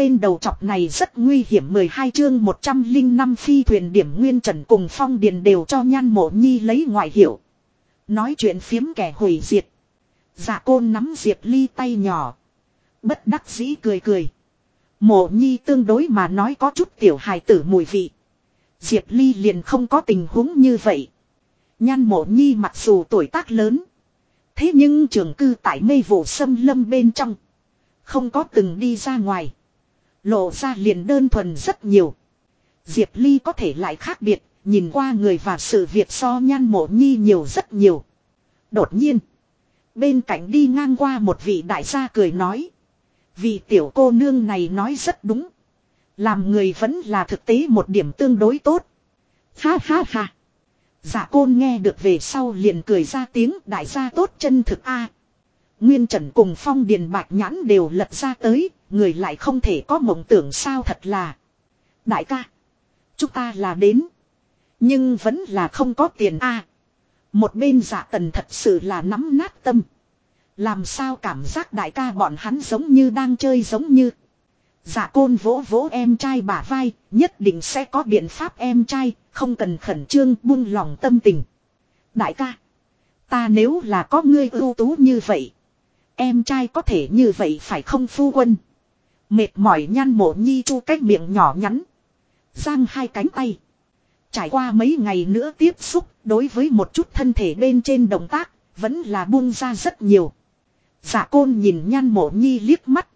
tên đầu chọc này rất nguy hiểm 12 chương 105 phi thuyền điểm nguyên trần cùng phong điền đều cho nhan mộ nhi lấy ngoại hiệu. Nói chuyện phiếm kẻ hủy diệt. Dạ côn nắm diệp ly tay nhỏ. Bất đắc dĩ cười cười. Mộ nhi tương đối mà nói có chút tiểu hài tử mùi vị. Diệp ly liền không có tình huống như vậy. Nhan mộ nhi mặc dù tuổi tác lớn. Thế nhưng trường cư tại mê vụ sâm lâm bên trong. Không có từng đi ra ngoài. Lộ ra liền đơn thuần rất nhiều. Diệp Ly có thể lại khác biệt, nhìn qua người và sự việc so nhan mộ nhi nhiều rất nhiều. Đột nhiên. Bên cạnh đi ngang qua một vị đại gia cười nói. Vị tiểu cô nương này nói rất đúng. Làm người vẫn là thực tế một điểm tương đối tốt. Ha ha ha. Dạ côn nghe được về sau liền cười ra tiếng đại gia tốt chân thực a. Nguyên Trần cùng Phong Điền Bạch Nhãn đều lật ra tới, người lại không thể có mộng tưởng sao thật là. Đại ca, chúng ta là đến, nhưng vẫn là không có tiền a. một bên giả dạ tần thật sự là nắm nát tâm. Làm sao cảm giác đại ca bọn hắn giống như đang chơi giống như. Dạ côn vỗ vỗ em trai bả vai, nhất định sẽ có biện pháp em trai, không cần khẩn trương buông lòng tâm tình. Đại ca, ta nếu là có ngươi ưu tú như vậy. Em trai có thể như vậy phải không phu quân. Mệt mỏi nhan mộ nhi chu cách miệng nhỏ nhắn. Giang hai cánh tay. Trải qua mấy ngày nữa tiếp xúc, đối với một chút thân thể bên trên động tác, vẫn là buông ra rất nhiều. Giả côn nhìn nhan mộ nhi liếc mắt.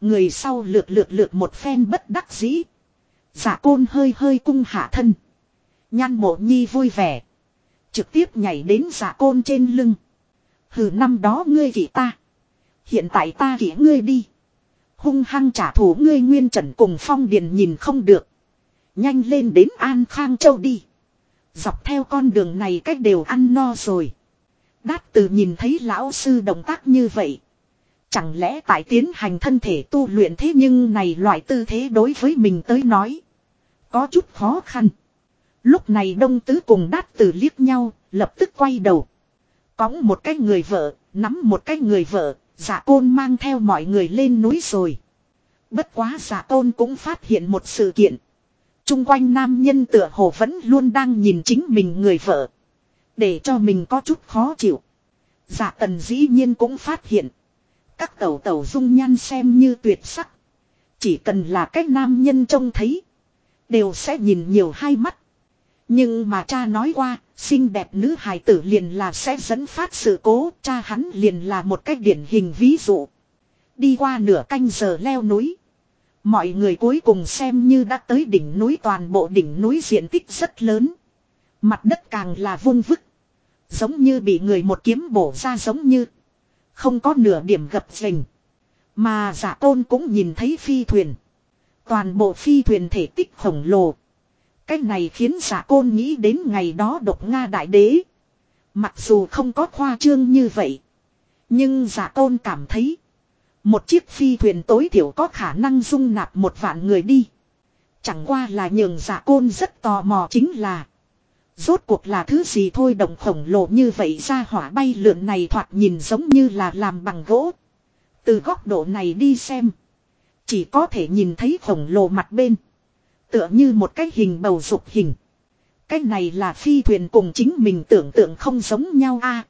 Người sau lượt lượt lượt một phen bất đắc dĩ. Giả côn hơi hơi cung hạ thân. Nhan mộ nhi vui vẻ. Trực tiếp nhảy đến giả côn trên lưng. Hừ, năm đó ngươi kỷ ta. Hiện tại ta kỷ ngươi đi. Hung hăng trả thù ngươi nguyên trần cùng phong điền nhìn không được. Nhanh lên đến An Khang Châu đi. Dọc theo con đường này cách đều ăn no rồi. Đát từ nhìn thấy lão sư động tác như vậy. Chẳng lẽ tại tiến hành thân thể tu luyện thế nhưng này loại tư thế đối với mình tới nói. Có chút khó khăn. Lúc này đông tứ cùng đát từ liếc nhau, lập tức quay đầu. Cóng một cái người vợ, nắm một cái người vợ, giả côn mang theo mọi người lên núi rồi. Bất quá dạ giả tôn cũng phát hiện một sự kiện. Trung quanh nam nhân tựa hồ vẫn luôn đang nhìn chính mình người vợ. Để cho mình có chút khó chịu. Giả tần dĩ nhiên cũng phát hiện. Các tẩu tẩu dung nhan xem như tuyệt sắc. Chỉ cần là cách nam nhân trông thấy. Đều sẽ nhìn nhiều hai mắt. Nhưng mà cha nói qua, xinh đẹp nữ hài tử liền là sẽ dẫn phát sự cố, cha hắn liền là một cách điển hình ví dụ. Đi qua nửa canh giờ leo núi. Mọi người cuối cùng xem như đã tới đỉnh núi toàn bộ đỉnh núi diện tích rất lớn. Mặt đất càng là vung vức. Giống như bị người một kiếm bổ ra giống như. Không có nửa điểm gập rình. Mà giả tôn cũng nhìn thấy phi thuyền. Toàn bộ phi thuyền thể tích khổng lồ. Cái này khiến giả côn nghĩ đến ngày đó độc Nga đại đế. Mặc dù không có khoa trương như vậy. Nhưng giả côn cảm thấy. Một chiếc phi thuyền tối thiểu có khả năng dung nạp một vạn người đi. Chẳng qua là nhường giả côn rất tò mò chính là. Rốt cuộc là thứ gì thôi đồng khổng lồ như vậy ra hỏa bay lượn này thoạt nhìn giống như là làm bằng gỗ. Từ góc độ này đi xem. Chỉ có thể nhìn thấy khổng lồ mặt bên. Tựa như một cái hình bầu dục hình. Cái này là phi thuyền cùng chính mình tưởng tượng không giống nhau a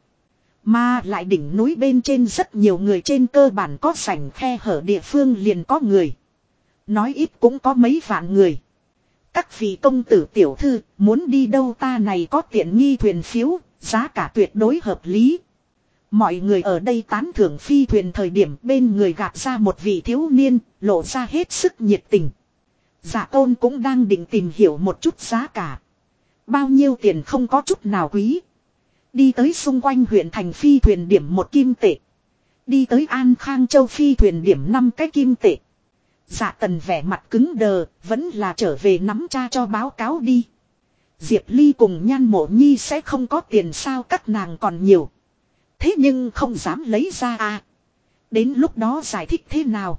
Mà lại đỉnh núi bên trên rất nhiều người trên cơ bản có sảnh khe hở địa phương liền có người. Nói ít cũng có mấy vạn người. Các vị công tử tiểu thư muốn đi đâu ta này có tiện nghi thuyền phiếu, giá cả tuyệt đối hợp lý. Mọi người ở đây tán thưởng phi thuyền thời điểm bên người gạt ra một vị thiếu niên, lộ ra hết sức nhiệt tình. Dạ tôn cũng đang định tìm hiểu một chút giá cả. Bao nhiêu tiền không có chút nào quý. Đi tới xung quanh huyện thành phi thuyền điểm một kim tệ. Đi tới An Khang Châu phi thuyền điểm năm cái kim tệ. Dạ tần vẻ mặt cứng đờ, vẫn là trở về nắm cha cho báo cáo đi. Diệp Ly cùng nhan mộ nhi sẽ không có tiền sao các nàng còn nhiều. Thế nhưng không dám lấy ra à. Đến lúc đó giải thích thế nào.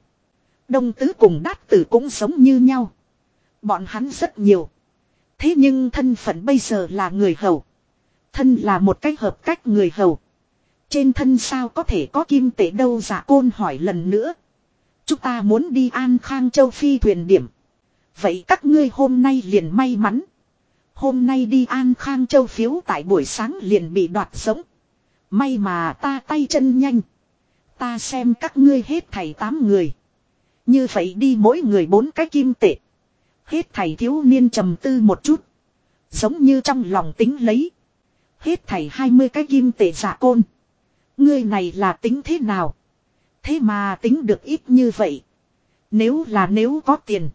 Đông tứ cùng đát tử cũng sống như nhau. Bọn hắn rất nhiều. Thế nhưng thân phận bây giờ là người hầu. Thân là một cách hợp cách người hầu. Trên thân sao có thể có kim tệ đâu giả côn hỏi lần nữa. Chúng ta muốn đi An Khang Châu Phi thuyền điểm. Vậy các ngươi hôm nay liền may mắn. Hôm nay đi An Khang Châu phiếu tại buổi sáng liền bị đoạt sống. May mà ta tay chân nhanh. Ta xem các ngươi hết thầy tám người. Như vậy đi mỗi người bốn cái kim tệ. Hết thầy thiếu niên trầm tư một chút. Giống như trong lòng tính lấy. Hết thầy hai mươi cái kim tệ giả côn. Ngươi này là tính thế nào? Thế mà tính được ít như vậy. Nếu là nếu có tiền.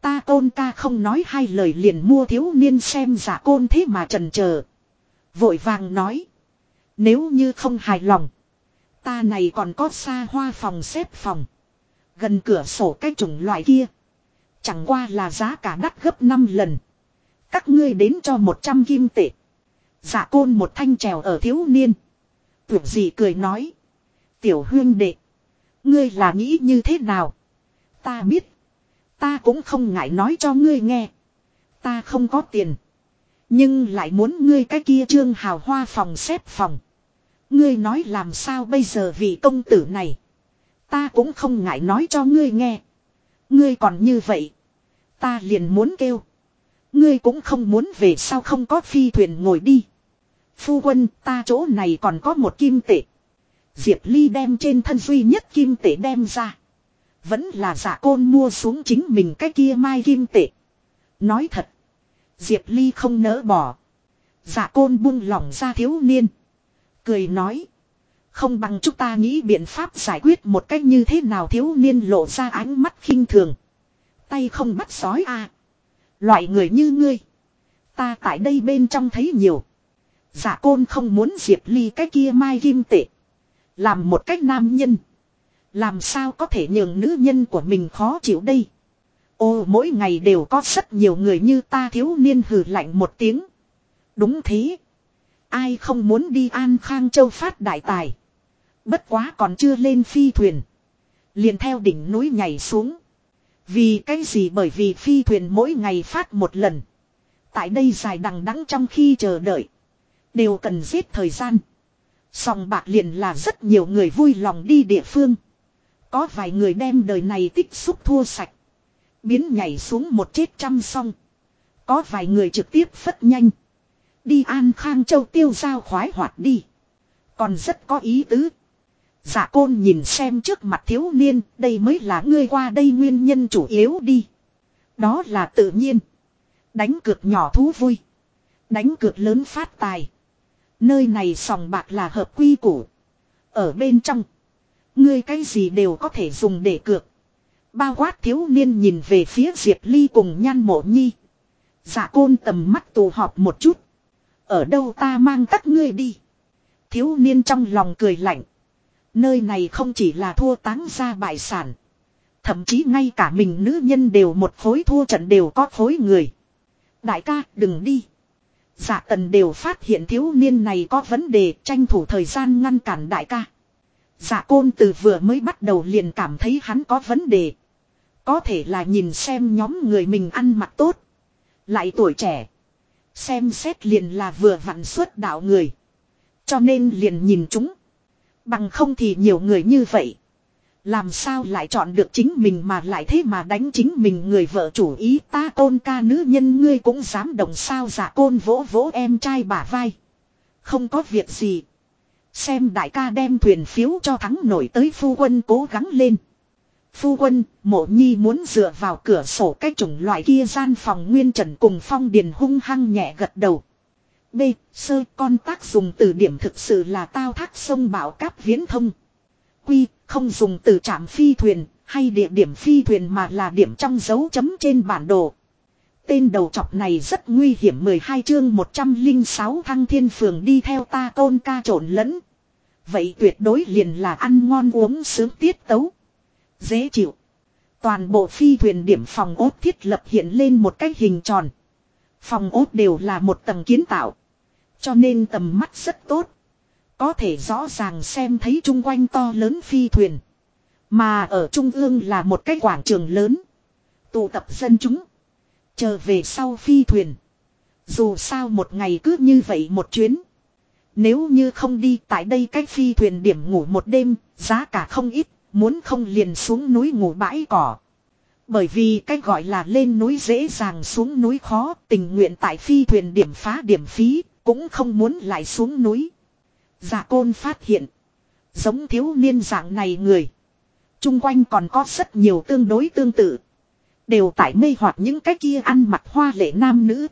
Ta côn ca không nói hai lời liền mua thiếu niên xem giả côn thế mà trần chờ Vội vàng nói. Nếu như không hài lòng. Ta này còn có xa hoa phòng xếp phòng. Gần cửa sổ cái chủng loại kia. Chẳng qua là giá cả đắt gấp 5 lần. Các ngươi đến cho 100 kim tệ. Giả côn một thanh trèo ở thiếu niên. Tưởng gì cười nói. Tiểu hương đệ. Ngươi là nghĩ như thế nào? Ta biết. Ta cũng không ngại nói cho ngươi nghe. Ta không có tiền. Nhưng lại muốn ngươi cái kia trương hào hoa phòng xếp phòng. Ngươi nói làm sao bây giờ vì công tử này. Ta cũng không ngại nói cho ngươi nghe. Ngươi còn như vậy. Ta liền muốn kêu. Ngươi cũng không muốn về sao không có phi thuyền ngồi đi. Phu quân, ta chỗ này còn có một kim tệ. Diệp Ly đem trên thân duy nhất kim tệ đem ra. Vẫn là giả côn mua xuống chính mình cái kia mai kim tệ. Nói thật. Diệp Ly không nỡ bỏ. Giả côn buông lỏng ra thiếu niên. Cười nói. Không bằng chúng ta nghĩ biện pháp giải quyết một cách như thế nào thiếu niên lộ ra ánh mắt khinh thường. Tay không bắt sói à. Loại người như ngươi. Ta tại đây bên trong thấy nhiều. Giả côn không muốn Diệp Ly cái kia mai kim tệ. Làm một cách nam nhân. Làm sao có thể nhường nữ nhân của mình khó chịu đây. Ô, mỗi ngày đều có rất nhiều người như ta thiếu niên hừ lạnh một tiếng. Đúng thế. Ai không muốn đi An Khang Châu phát đại tài. Bất quá còn chưa lên phi thuyền. Liền theo đỉnh núi nhảy xuống. Vì cái gì bởi vì phi thuyền mỗi ngày phát một lần. Tại đây dài đằng đẵng trong khi chờ đợi. Đều cần giết thời gian. Sòng bạc liền là rất nhiều người vui lòng đi địa phương. Có vài người đem đời này tích xúc thua sạch. Biến nhảy xuống một chết trăm song. Có vài người trực tiếp phất nhanh. Đi An Khang Châu tiêu giao khoái hoạt đi. Còn rất có ý tứ. Dạ côn nhìn xem trước mặt thiếu niên, đây mới là ngươi qua đây nguyên nhân chủ yếu đi. Đó là tự nhiên. Đánh cược nhỏ thú vui. Đánh cược lớn phát tài. Nơi này sòng bạc là hợp quy củ. Ở bên trong. Ngươi cái gì đều có thể dùng để cược. Bao quát thiếu niên nhìn về phía Diệp Ly cùng nhan mộ nhi. Dạ côn tầm mắt tù họp một chút. Ở đâu ta mang các ngươi đi. Thiếu niên trong lòng cười lạnh. Nơi này không chỉ là thua táng ra bại sản. Thậm chí ngay cả mình nữ nhân đều một phối thua trận đều có phối người. Đại ca, đừng đi. Dạ tần đều phát hiện thiếu niên này có vấn đề, tranh thủ thời gian ngăn cản đại ca. Dạ côn từ vừa mới bắt đầu liền cảm thấy hắn có vấn đề. Có thể là nhìn xem nhóm người mình ăn mặc tốt. Lại tuổi trẻ. Xem xét liền là vừa vặn suốt đạo người. Cho nên liền nhìn chúng. Bằng không thì nhiều người như vậy. Làm sao lại chọn được chính mình mà lại thế mà đánh chính mình người vợ chủ ý ta tôn ca nữ nhân ngươi cũng dám đồng sao giả côn vỗ vỗ em trai bả vai. Không có việc gì. Xem đại ca đem thuyền phiếu cho thắng nổi tới phu quân cố gắng lên. Phu quân, mộ nhi muốn dựa vào cửa sổ cái chủng loại kia gian phòng nguyên trần cùng phong điền hung hăng nhẹ gật đầu. B. Sơ con tác dùng từ điểm thực sự là tao thác sông bảo cáp viễn thông. Quy, không dùng từ trạm phi thuyền, hay địa điểm phi thuyền mà là điểm trong dấu chấm trên bản đồ. Tên đầu chọc này rất nguy hiểm 12 chương 106 thăng thiên phường đi theo ta tôn ca trộn lẫn. Vậy tuyệt đối liền là ăn ngon uống sướng tiết tấu. Dễ chịu. Toàn bộ phi thuyền điểm phòng ốt thiết lập hiện lên một cái hình tròn. Phòng ốt đều là một tầng kiến tạo. Cho nên tầm mắt rất tốt. Có thể rõ ràng xem thấy chung quanh to lớn phi thuyền. Mà ở trung ương là một cái quảng trường lớn. Tụ tập dân chúng. Chờ về sau phi thuyền. Dù sao một ngày cứ như vậy một chuyến. Nếu như không đi tại đây cách phi thuyền điểm ngủ một đêm, giá cả không ít, Muốn không liền xuống núi ngủ bãi cỏ. Bởi vì cách gọi là lên núi dễ dàng xuống núi khó, tình nguyện tại phi thuyền điểm phá điểm phí, cũng không muốn lại xuống núi. giả côn phát hiện, giống thiếu niên dạng này người. Trung quanh còn có rất nhiều tương đối tương tự. Đều tại mê hoặc những cái kia ăn mặc hoa lệ nam nữ.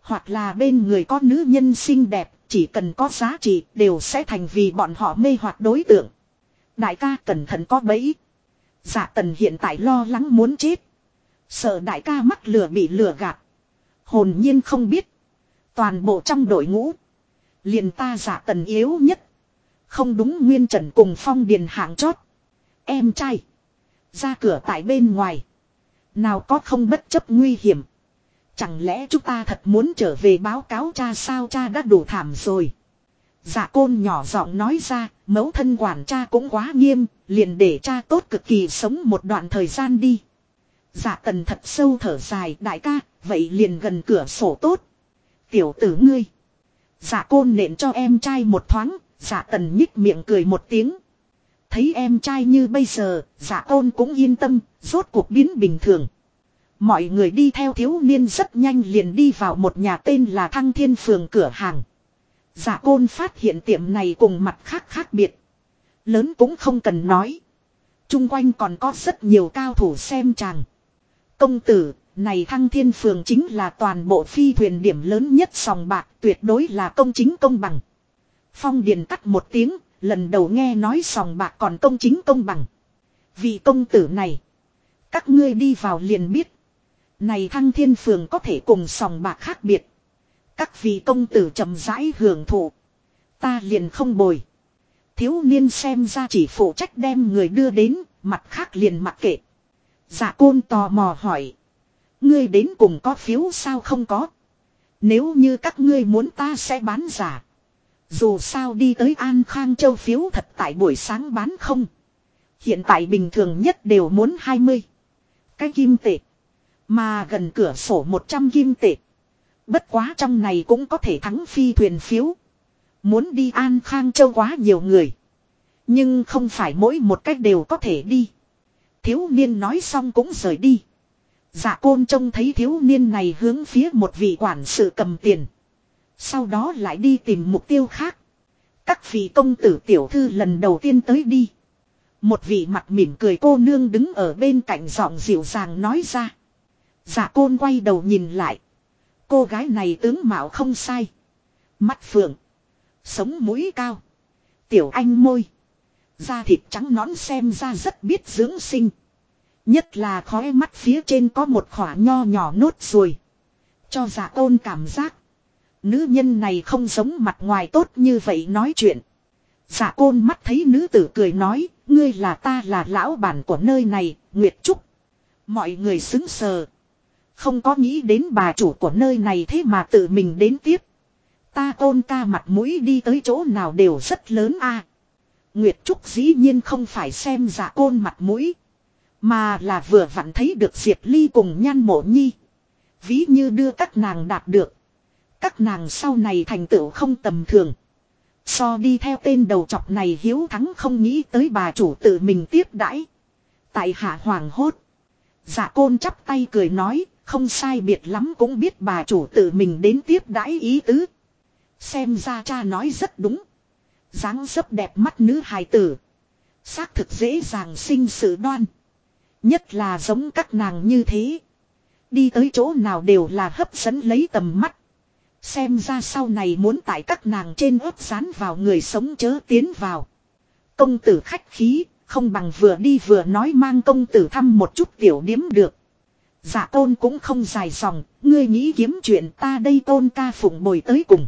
Hoặc là bên người có nữ nhân xinh đẹp, chỉ cần có giá trị đều sẽ thành vì bọn họ mê hoặc đối tượng. Đại ca cẩn thận có bẫy. giả tần hiện tại lo lắng muốn chết. Sợ đại ca mắc lửa bị lửa gạt. Hồn nhiên không biết. Toàn bộ trong đội ngũ. Liền ta giả tần yếu nhất. Không đúng nguyên trần cùng phong điền hạng chót. Em trai. Ra cửa tại bên ngoài. Nào có không bất chấp nguy hiểm. Chẳng lẽ chúng ta thật muốn trở về báo cáo cha sao cha đã đủ thảm rồi. Dạ côn nhỏ giọng nói ra, mẫu thân quản cha cũng quá nghiêm, liền để cha tốt cực kỳ sống một đoạn thời gian đi. Dạ tần thật sâu thở dài, đại ca, vậy liền gần cửa sổ tốt. Tiểu tử ngươi. Dạ côn nện cho em trai một thoáng, dạ tần nhích miệng cười một tiếng. Thấy em trai như bây giờ, dạ côn cũng yên tâm, rốt cuộc biến bình thường. Mọi người đi theo thiếu niên rất nhanh liền đi vào một nhà tên là Thăng Thiên Phường cửa hàng. Dạ côn phát hiện tiệm này cùng mặt khác khác biệt. Lớn cũng không cần nói. Trung quanh còn có rất nhiều cao thủ xem chàng. Công tử, này Thăng Thiên Phường chính là toàn bộ phi thuyền điểm lớn nhất sòng bạc tuyệt đối là công chính công bằng. Phong Điền cắt một tiếng, lần đầu nghe nói sòng bạc còn công chính công bằng. Vị công tử này, các ngươi đi vào liền biết. Này thăng thiên phường có thể cùng sòng bạc khác biệt. Các vị công tử chậm rãi hưởng thụ. Ta liền không bồi. Thiếu niên xem ra chỉ phụ trách đem người đưa đến, mặt khác liền mặc kệ. Dạ côn tò mò hỏi. Ngươi đến cùng có phiếu sao không có. Nếu như các ngươi muốn ta sẽ bán giả. Dù sao đi tới An Khang Châu phiếu thật tại buổi sáng bán không. Hiện tại bình thường nhất đều muốn 20. Cái kim tệ. Mà gần cửa sổ 100 kim tệ. Bất quá trong này cũng có thể thắng phi thuyền phiếu. Muốn đi An Khang Châu quá nhiều người. Nhưng không phải mỗi một cách đều có thể đi. Thiếu niên nói xong cũng rời đi. Dạ côn trông thấy thiếu niên này hướng phía một vị quản sự cầm tiền. Sau đó lại đi tìm mục tiêu khác. Các vị công tử tiểu thư lần đầu tiên tới đi. Một vị mặt mỉm cười cô nương đứng ở bên cạnh giọng dịu dàng nói ra. Dạ côn quay đầu nhìn lại. Cô gái này tướng mạo không sai. Mắt phượng. Sống mũi cao. Tiểu anh môi. Da thịt trắng nõn xem ra rất biết dưỡng sinh. Nhất là khóe mắt phía trên có một khỏa nho nhỏ nốt ruồi. Cho dạ tôn cảm giác. Nữ nhân này không giống mặt ngoài tốt như vậy nói chuyện. Dạ côn mắt thấy nữ tử cười nói, ngươi là ta là lão bản của nơi này, Nguyệt Trúc. Mọi người xứng sờ. Không có nghĩ đến bà chủ của nơi này thế mà tự mình đến tiếp. Ta tôn ca mặt mũi đi tới chỗ nào đều rất lớn a. Nguyệt Trúc dĩ nhiên không phải xem dạ giả côn mặt mũi. Mà là vừa vặn thấy được Diệp Ly cùng nhan mộ nhi. Ví như đưa các nàng đạt được. Các nàng sau này thành tựu không tầm thường. So đi theo tên đầu chọc này hiếu thắng không nghĩ tới bà chủ tự mình tiếp đãi. Tại hạ hoàng hốt. Dạ côn chắp tay cười nói, không sai biệt lắm cũng biết bà chủ tự mình đến tiếp đãi ý tứ. Xem ra cha nói rất đúng. dáng dấp đẹp mắt nữ hài tử. Xác thực dễ dàng sinh sự đoan. Nhất là giống các nàng như thế. Đi tới chỗ nào đều là hấp dẫn lấy tầm mắt. Xem ra sau này muốn tại các nàng trên ớt dán vào người sống chớ tiến vào. Công tử khách khí, không bằng vừa đi vừa nói mang công tử thăm một chút tiểu điếm được. Dạ tôn cũng không dài dòng, ngươi nghĩ kiếm chuyện ta đây tôn ca phụng bồi tới cùng.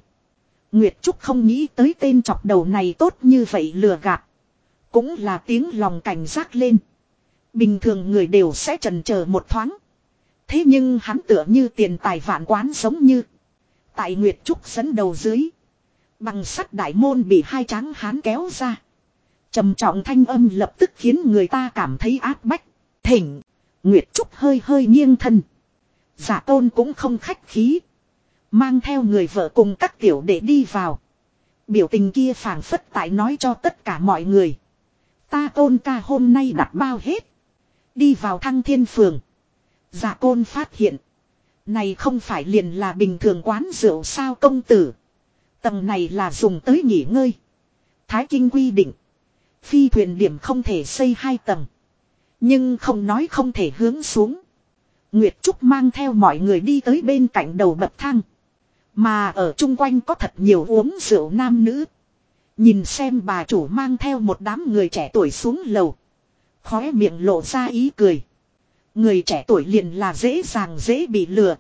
Nguyệt Trúc không nghĩ tới tên chọc đầu này tốt như vậy lừa gạt. Cũng là tiếng lòng cảnh giác lên. Bình thường người đều sẽ trần chờ một thoáng. Thế nhưng hắn tựa như tiền tài vạn quán giống như. Tại Nguyệt Trúc dẫn đầu dưới. Bằng sắt đại môn bị hai tráng hán kéo ra. trầm trọng thanh âm lập tức khiến người ta cảm thấy áp bách. Thỉnh. Nguyệt Trúc hơi hơi nghiêng thân. Giả tôn cũng không khách khí. Mang theo người vợ cùng các tiểu đệ đi vào. Biểu tình kia phảng phất tại nói cho tất cả mọi người. Ta tôn ca hôm nay đặt bao hết. Đi vào thăng thiên phường. giả côn phát hiện. Này không phải liền là bình thường quán rượu sao công tử. Tầng này là dùng tới nghỉ ngơi. Thái Kinh quy định. Phi thuyền điểm không thể xây hai tầng. Nhưng không nói không thể hướng xuống. Nguyệt Trúc mang theo mọi người đi tới bên cạnh đầu bậc thang. Mà ở chung quanh có thật nhiều uống rượu nam nữ. Nhìn xem bà chủ mang theo một đám người trẻ tuổi xuống lầu. Khóe miệng lộ ra ý cười. Người trẻ tuổi liền là dễ dàng dễ bị lừa.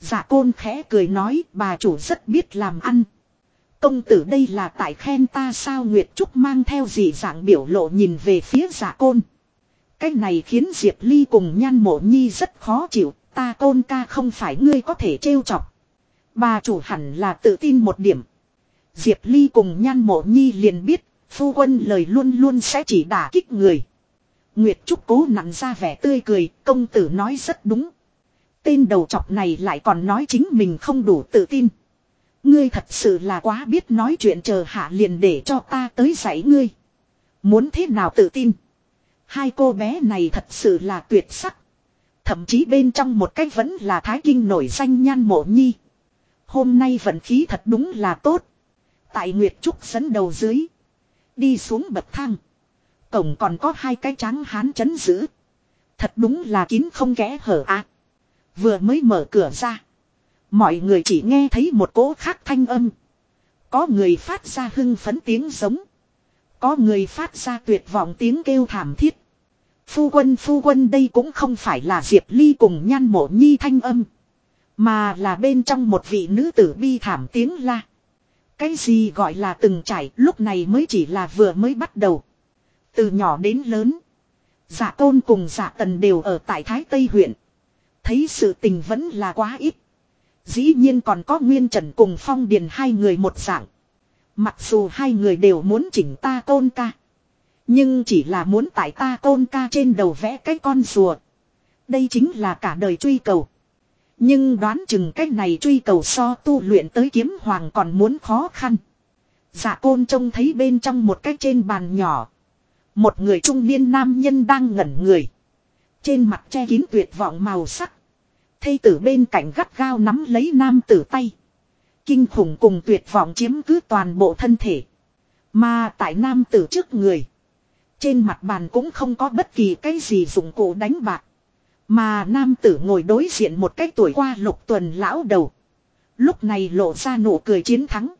Giả côn khẽ cười nói bà chủ rất biết làm ăn. Công tử đây là tại khen ta sao Nguyệt Trúc mang theo gì dạng biểu lộ nhìn về phía giả côn. Cái này khiến Diệp Ly cùng nhan mộ nhi rất khó chịu, ta côn ca không phải ngươi có thể trêu chọc. Bà chủ hẳn là tự tin một điểm. Diệp Ly cùng nhan mộ nhi liền biết, phu quân lời luôn luôn sẽ chỉ đả kích người. Nguyệt Trúc cố nặn ra vẻ tươi cười, công tử nói rất đúng. Tên đầu chọc này lại còn nói chính mình không đủ tự tin. Ngươi thật sự là quá biết nói chuyện chờ hạ liền để cho ta tới dạy ngươi. Muốn thế nào tự tin. Hai cô bé này thật sự là tuyệt sắc. Thậm chí bên trong một cách vẫn là thái kinh nổi danh nhan mộ nhi. Hôm nay vận khí thật đúng là tốt. Tại Nguyệt Trúc dẫn đầu dưới. Đi xuống bậc thang. Cổng còn có hai cái tráng hán chấn giữ. Thật đúng là kín không kẽ hở à. Vừa mới mở cửa ra. Mọi người chỉ nghe thấy một cỗ khác thanh âm. Có người phát ra hưng phấn tiếng giống. Có người phát ra tuyệt vọng tiếng kêu thảm thiết. Phu quân phu quân, đây cũng không phải là Diệp Ly cùng nhan mộ nhi thanh âm. Mà là bên trong một vị nữ tử bi thảm tiếng la. Cái gì gọi là từng trải, lúc này mới chỉ là vừa mới bắt đầu. Từ nhỏ đến lớn. giả tôn cùng giả tần đều ở tại Thái Tây huyện. Thấy sự tình vẫn là quá ít. Dĩ nhiên còn có Nguyên Trần cùng Phong Điền hai người một dạng. Mặc dù hai người đều muốn chỉnh ta tôn ca. Nhưng chỉ là muốn tại ta tôn ca trên đầu vẽ cái con rùa. Đây chính là cả đời truy cầu. Nhưng đoán chừng cách này truy cầu so tu luyện tới kiếm hoàng còn muốn khó khăn. Dạ côn trông thấy bên trong một cái trên bàn nhỏ. Một người trung niên nam nhân đang ngẩn người. Trên mặt che kín tuyệt vọng màu sắc. Thây tử bên cạnh gắt gao nắm lấy nam tử tay. Kinh khủng cùng tuyệt vọng chiếm cứ toàn bộ thân thể. Mà tại nam tử trước người. Trên mặt bàn cũng không có bất kỳ cái gì dụng cụ đánh bạc. Mà nam tử ngồi đối diện một cái tuổi qua lục tuần lão đầu. Lúc này lộ ra nụ cười chiến thắng.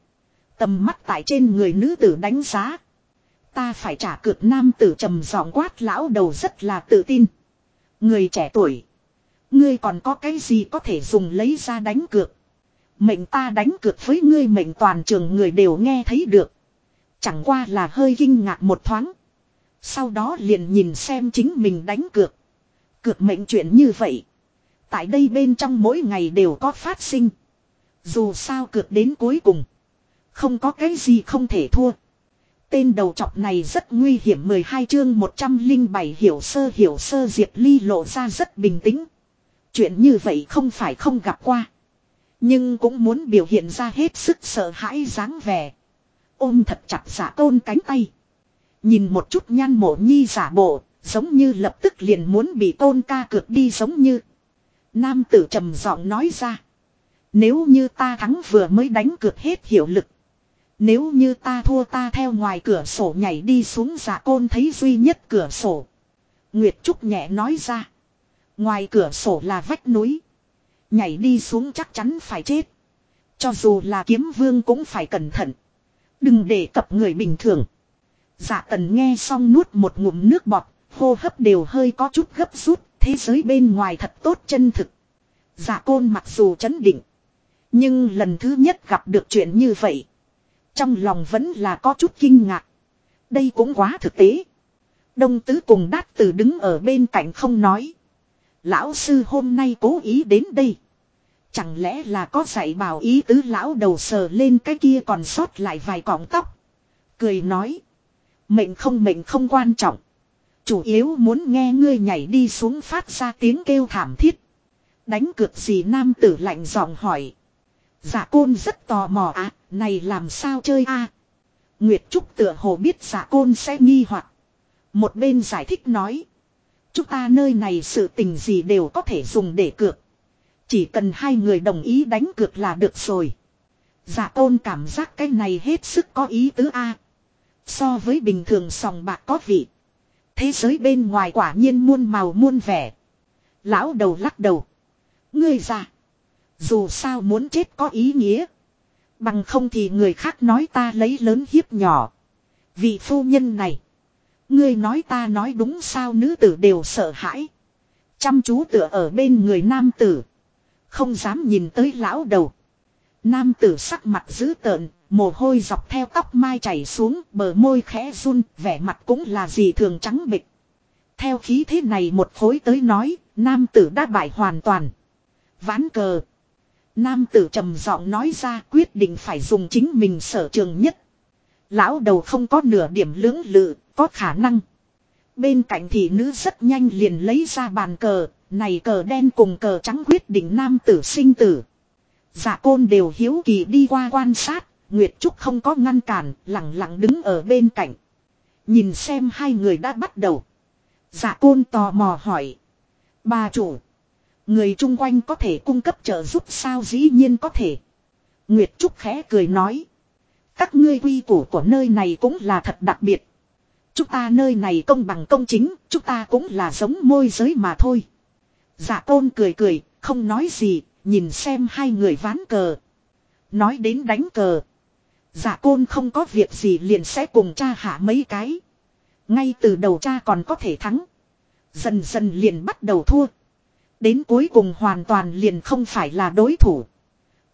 Tầm mắt tại trên người nữ tử đánh giá. Ta phải trả cược nam tử trầm giọng quát lão đầu rất là tự tin. Người trẻ tuổi. Ngươi còn có cái gì có thể dùng lấy ra đánh cược. Mệnh ta đánh cược với ngươi mệnh toàn trường người đều nghe thấy được. Chẳng qua là hơi kinh ngạc một thoáng. Sau đó liền nhìn xem chính mình đánh cược. Cược mệnh chuyện như vậy. Tại đây bên trong mỗi ngày đều có phát sinh. Dù sao cược đến cuối cùng. Không có cái gì không thể thua. Tên đầu trọc này rất nguy hiểm 12 chương 107 hiểu sơ hiểu sơ Diệp Ly lộ ra rất bình tĩnh. Chuyện như vậy không phải không gặp qua. Nhưng cũng muốn biểu hiện ra hết sức sợ hãi dáng vẻ. Ôm thật chặt giả tôn cánh tay. Nhìn một chút nhan mộ nhi giả bộ, giống như lập tức liền muốn bị tôn ca cược đi giống như. Nam tử trầm giọng nói ra. Nếu như ta thắng vừa mới đánh cược hết hiệu lực. Nếu như ta thua ta theo ngoài cửa sổ nhảy đi xuống giả côn thấy duy nhất cửa sổ. Nguyệt Trúc nhẹ nói ra. Ngoài cửa sổ là vách núi. Nhảy đi xuống chắc chắn phải chết. Cho dù là kiếm vương cũng phải cẩn thận. Đừng để cập người bình thường. Dạ tần nghe xong nuốt một ngụm nước bọt, hô hấp đều hơi có chút gấp rút, thế giới bên ngoài thật tốt chân thực. Dạ côn mặc dù chấn định. Nhưng lần thứ nhất gặp được chuyện như vậy. Trong lòng vẫn là có chút kinh ngạc. Đây cũng quá thực tế. Đông tứ cùng đát tử đứng ở bên cạnh không nói. Lão sư hôm nay cố ý đến đây. Chẳng lẽ là có dạy bảo ý tứ lão đầu sờ lên cái kia còn sót lại vài cọng tóc. Cười nói. Mệnh không mệnh không quan trọng. Chủ yếu muốn nghe ngươi nhảy đi xuống phát ra tiếng kêu thảm thiết. Đánh cược gì nam tử lạnh giọng hỏi. Dạ côn rất tò mò á, này làm sao chơi a? Nguyệt Trúc tựa hồ biết dạ côn sẽ nghi hoặc Một bên giải thích nói. Chúng ta nơi này sự tình gì đều có thể dùng để cược. Chỉ cần hai người đồng ý đánh cược là được rồi. Dạ tôn cảm giác cái này hết sức có ý tứ A. So với bình thường sòng bạc có vị. Thế giới bên ngoài quả nhiên muôn màu muôn vẻ. Lão đầu lắc đầu. Ngươi ra. Dù sao muốn chết có ý nghĩa. Bằng không thì người khác nói ta lấy lớn hiếp nhỏ. Vị phu nhân này. Ngươi nói ta nói đúng sao nữ tử đều sợ hãi. Chăm chú tựa ở bên người nam tử. Không dám nhìn tới lão đầu. Nam tử sắc mặt dữ tợn, mồ hôi dọc theo tóc mai chảy xuống, bờ môi khẽ run, vẻ mặt cũng là gì thường trắng bịch. Theo khí thế này một khối tới nói, nam tử đã bại hoàn toàn. Ván cờ. Nam tử trầm giọng nói ra quyết định phải dùng chính mình sở trường nhất. Lão đầu không có nửa điểm lưỡng lự, có khả năng. Bên cạnh thị nữ rất nhanh liền lấy ra bàn cờ, này cờ đen cùng cờ trắng quyết định nam tử sinh tử. Dạ côn đều hiếu kỳ đi qua quan sát, Nguyệt Trúc không có ngăn cản, lặng lặng đứng ở bên cạnh. Nhìn xem hai người đã bắt đầu. Dạ côn tò mò hỏi. Bà chủ. Người chung quanh có thể cung cấp trợ giúp sao dĩ nhiên có thể. Nguyệt Trúc khẽ cười nói. Các ngươi quy củ của nơi này cũng là thật đặc biệt. Chúng ta nơi này công bằng công chính, chúng ta cũng là giống môi giới mà thôi. Dạ tôn cười cười, không nói gì, nhìn xem hai người ván cờ. Nói đến đánh cờ. Dạ côn không có việc gì liền sẽ cùng cha hạ mấy cái. Ngay từ đầu cha còn có thể thắng. Dần dần liền bắt đầu thua. Đến cuối cùng hoàn toàn liền không phải là đối thủ.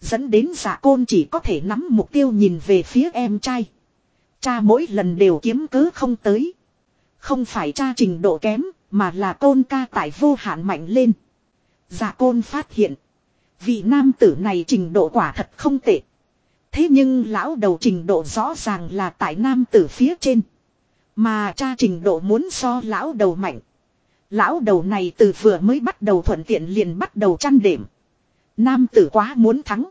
Dẫn đến giả côn chỉ có thể nắm mục tiêu nhìn về phía em trai. Cha mỗi lần đều kiếm cớ không tới. Không phải cha trình độ kém, mà là côn ca tại vô hạn mạnh lên. Giả côn phát hiện. Vị nam tử này trình độ quả thật không tệ. Thế nhưng lão đầu trình độ rõ ràng là tại nam tử phía trên. Mà cha trình độ muốn so lão đầu mạnh. Lão đầu này từ vừa mới bắt đầu thuận tiện liền bắt đầu chăn đệm. Nam tử quá muốn thắng.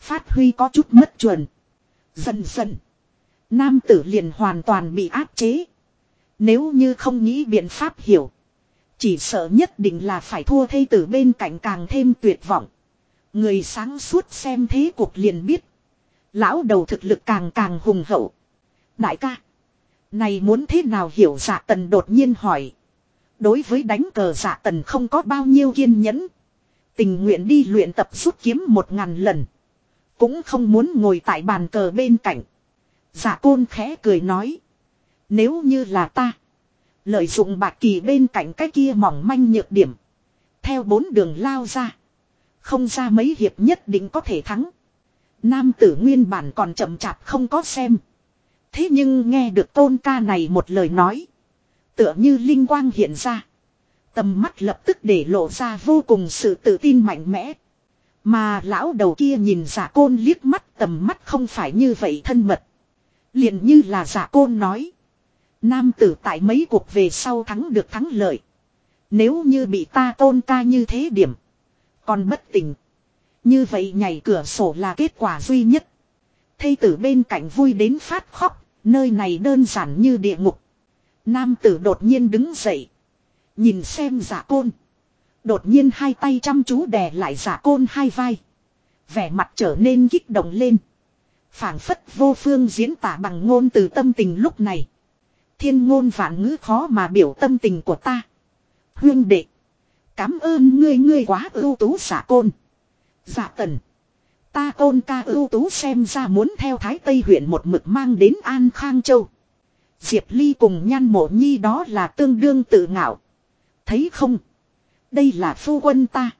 Phát huy có chút mất chuẩn. Dần dần. Nam tử liền hoàn toàn bị áp chế. Nếu như không nghĩ biện pháp hiểu. Chỉ sợ nhất định là phải thua thây tử bên cạnh càng thêm tuyệt vọng. Người sáng suốt xem thế cuộc liền biết. Lão đầu thực lực càng càng hùng hậu. Đại ca. Này muốn thế nào hiểu dạ tần đột nhiên hỏi. Đối với đánh cờ giả tần không có bao nhiêu kiên nhẫn. Tình nguyện đi luyện tập rút kiếm một ngàn lần. Cũng không muốn ngồi tại bàn cờ bên cạnh. giả côn khẽ cười nói. Nếu như là ta. Lợi dụng bạc kỳ bên cạnh cái kia mỏng manh nhược điểm. Theo bốn đường lao ra. Không ra mấy hiệp nhất định có thể thắng. Nam tử nguyên bản còn chậm chạp không có xem. Thế nhưng nghe được tôn ca này một lời nói. Tựa như linh quang hiện ra. Tầm mắt lập tức để lộ ra vô cùng sự tự tin mạnh mẽ. Mà lão đầu kia nhìn giả côn liếc mắt, tầm mắt không phải như vậy thân mật. liền như là giả côn nói. Nam tử tại mấy cuộc về sau thắng được thắng lợi. Nếu như bị ta tôn ca như thế điểm. Còn bất tình. Như vậy nhảy cửa sổ là kết quả duy nhất. Thây tử bên cạnh vui đến phát khóc. Nơi này đơn giản như địa ngục. Nam tử đột nhiên đứng dậy. Nhìn xem giả côn. Đột nhiên hai tay chăm chú đè lại giả côn hai vai. Vẻ mặt trở nên kích động lên. phảng phất vô phương diễn tả bằng ngôn từ tâm tình lúc này. Thiên ngôn vạn ngữ khó mà biểu tâm tình của ta. Huyên đệ. Cảm ơn ngươi ngươi quá ưu tú giả côn. Giả tần. Ta côn ca ưu tú xem ra muốn theo Thái Tây huyện một mực mang đến An Khang Châu. Diệp Ly cùng nhan mộ nhi đó là tương đương tự ngạo. Thấy không? Đây là phu quân ta.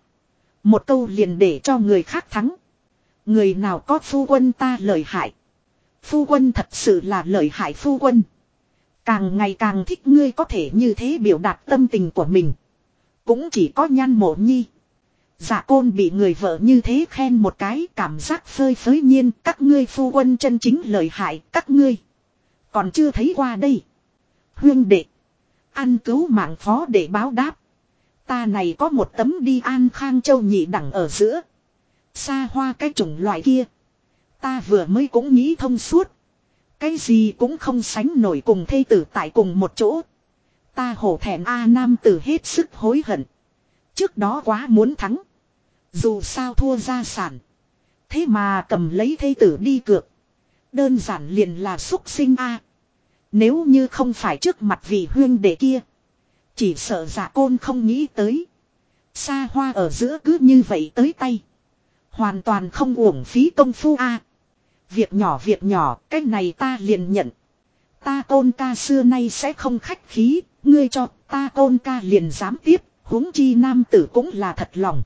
Một câu liền để cho người khác thắng. Người nào có phu quân ta lợi hại. Phu quân thật sự là lợi hại phu quân. Càng ngày càng thích ngươi có thể như thế biểu đạt tâm tình của mình. Cũng chỉ có nhan mộ nhi. Dạ côn bị người vợ như thế khen một cái, cảm giác phơi phới nhiên, các ngươi phu quân chân chính lợi hại, các ngươi. Còn chưa thấy qua đây. Huyên đệ. Ăn cứu mạng phó để báo đáp. Ta này có một tấm đi an khang châu nhị đẳng ở giữa. Xa hoa cái chủng loại kia. Ta vừa mới cũng nghĩ thông suốt. Cái gì cũng không sánh nổi cùng thây tử tại cùng một chỗ. Ta hổ thẹn A Nam tử hết sức hối hận. Trước đó quá muốn thắng. Dù sao thua gia sản. Thế mà cầm lấy thây tử đi cược. Đơn giản liền là xúc sinh A. Nếu như không phải trước mặt vị huyên đệ kia. Chỉ sợ giả côn không nghĩ tới. Xa hoa ở giữa cứ như vậy tới tay. Hoàn toàn không uổng phí công phu a. Việc nhỏ việc nhỏ, cái này ta liền nhận. Ta côn ca xưa nay sẽ không khách khí, ngươi cho ta côn ca liền dám tiếp, huống chi nam tử cũng là thật lòng.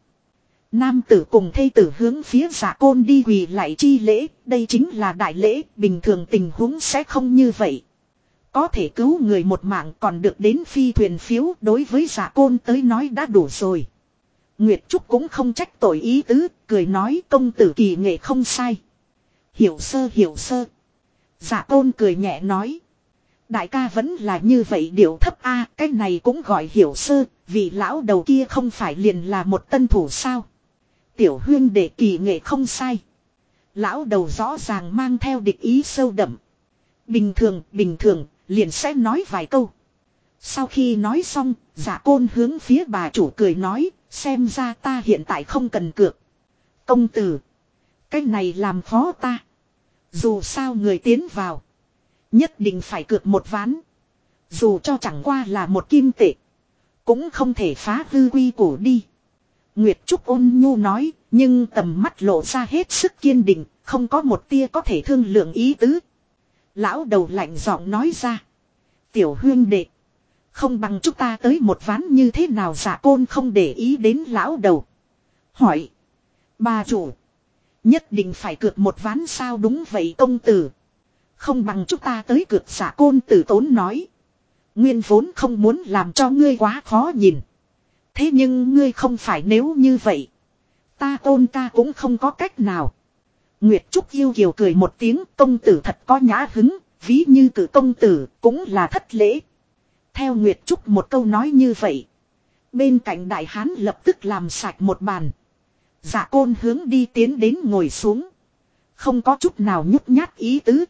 Nam tử cùng thây tử hướng phía giả côn đi quỳ lại chi lễ, đây chính là đại lễ, bình thường tình huống sẽ không như vậy. Có thể cứu người một mạng còn được đến phi thuyền phiếu đối với giả côn tới nói đã đủ rồi. Nguyệt Trúc cũng không trách tội ý tứ, cười nói công tử kỳ nghệ không sai. Hiểu sơ hiểu sơ. Giả côn cười nhẹ nói. Đại ca vẫn là như vậy điệu thấp a cái này cũng gọi hiểu sơ, vì lão đầu kia không phải liền là một tân thủ sao. Tiểu huyên để kỳ nghệ không sai. Lão đầu rõ ràng mang theo địch ý sâu đậm. Bình thường, bình thường, liền sẽ nói vài câu. Sau khi nói xong, giả côn hướng phía bà chủ cười nói, xem ra ta hiện tại không cần cược. Công tử, cái này làm khó ta. Dù sao người tiến vào, nhất định phải cược một ván. Dù cho chẳng qua là một kim tệ, cũng không thể phá hư quy củ đi. Nguyệt Trúc ôn nhu nói, nhưng tầm mắt lộ ra hết sức kiên định, không có một tia có thể thương lượng ý tứ. Lão đầu lạnh giọng nói ra. Tiểu huyên đệ. Không bằng chúng ta tới một ván như thế nào giả côn không để ý đến lão đầu. Hỏi. Bà chủ. Nhất định phải cược một ván sao đúng vậy công tử. Không bằng chúng ta tới cược giả côn tử tốn nói. Nguyên vốn không muốn làm cho ngươi quá khó nhìn. Thế nhưng ngươi không phải nếu như vậy. Ta tôn ca cũng không có cách nào. Nguyệt Trúc yêu kiều cười một tiếng công tử thật có nhã hứng, ví như cử công tử cũng là thất lễ. Theo Nguyệt Trúc một câu nói như vậy. Bên cạnh đại hán lập tức làm sạch một bàn. Dạ côn hướng đi tiến đến ngồi xuống. Không có chút nào nhút nhát ý tứ.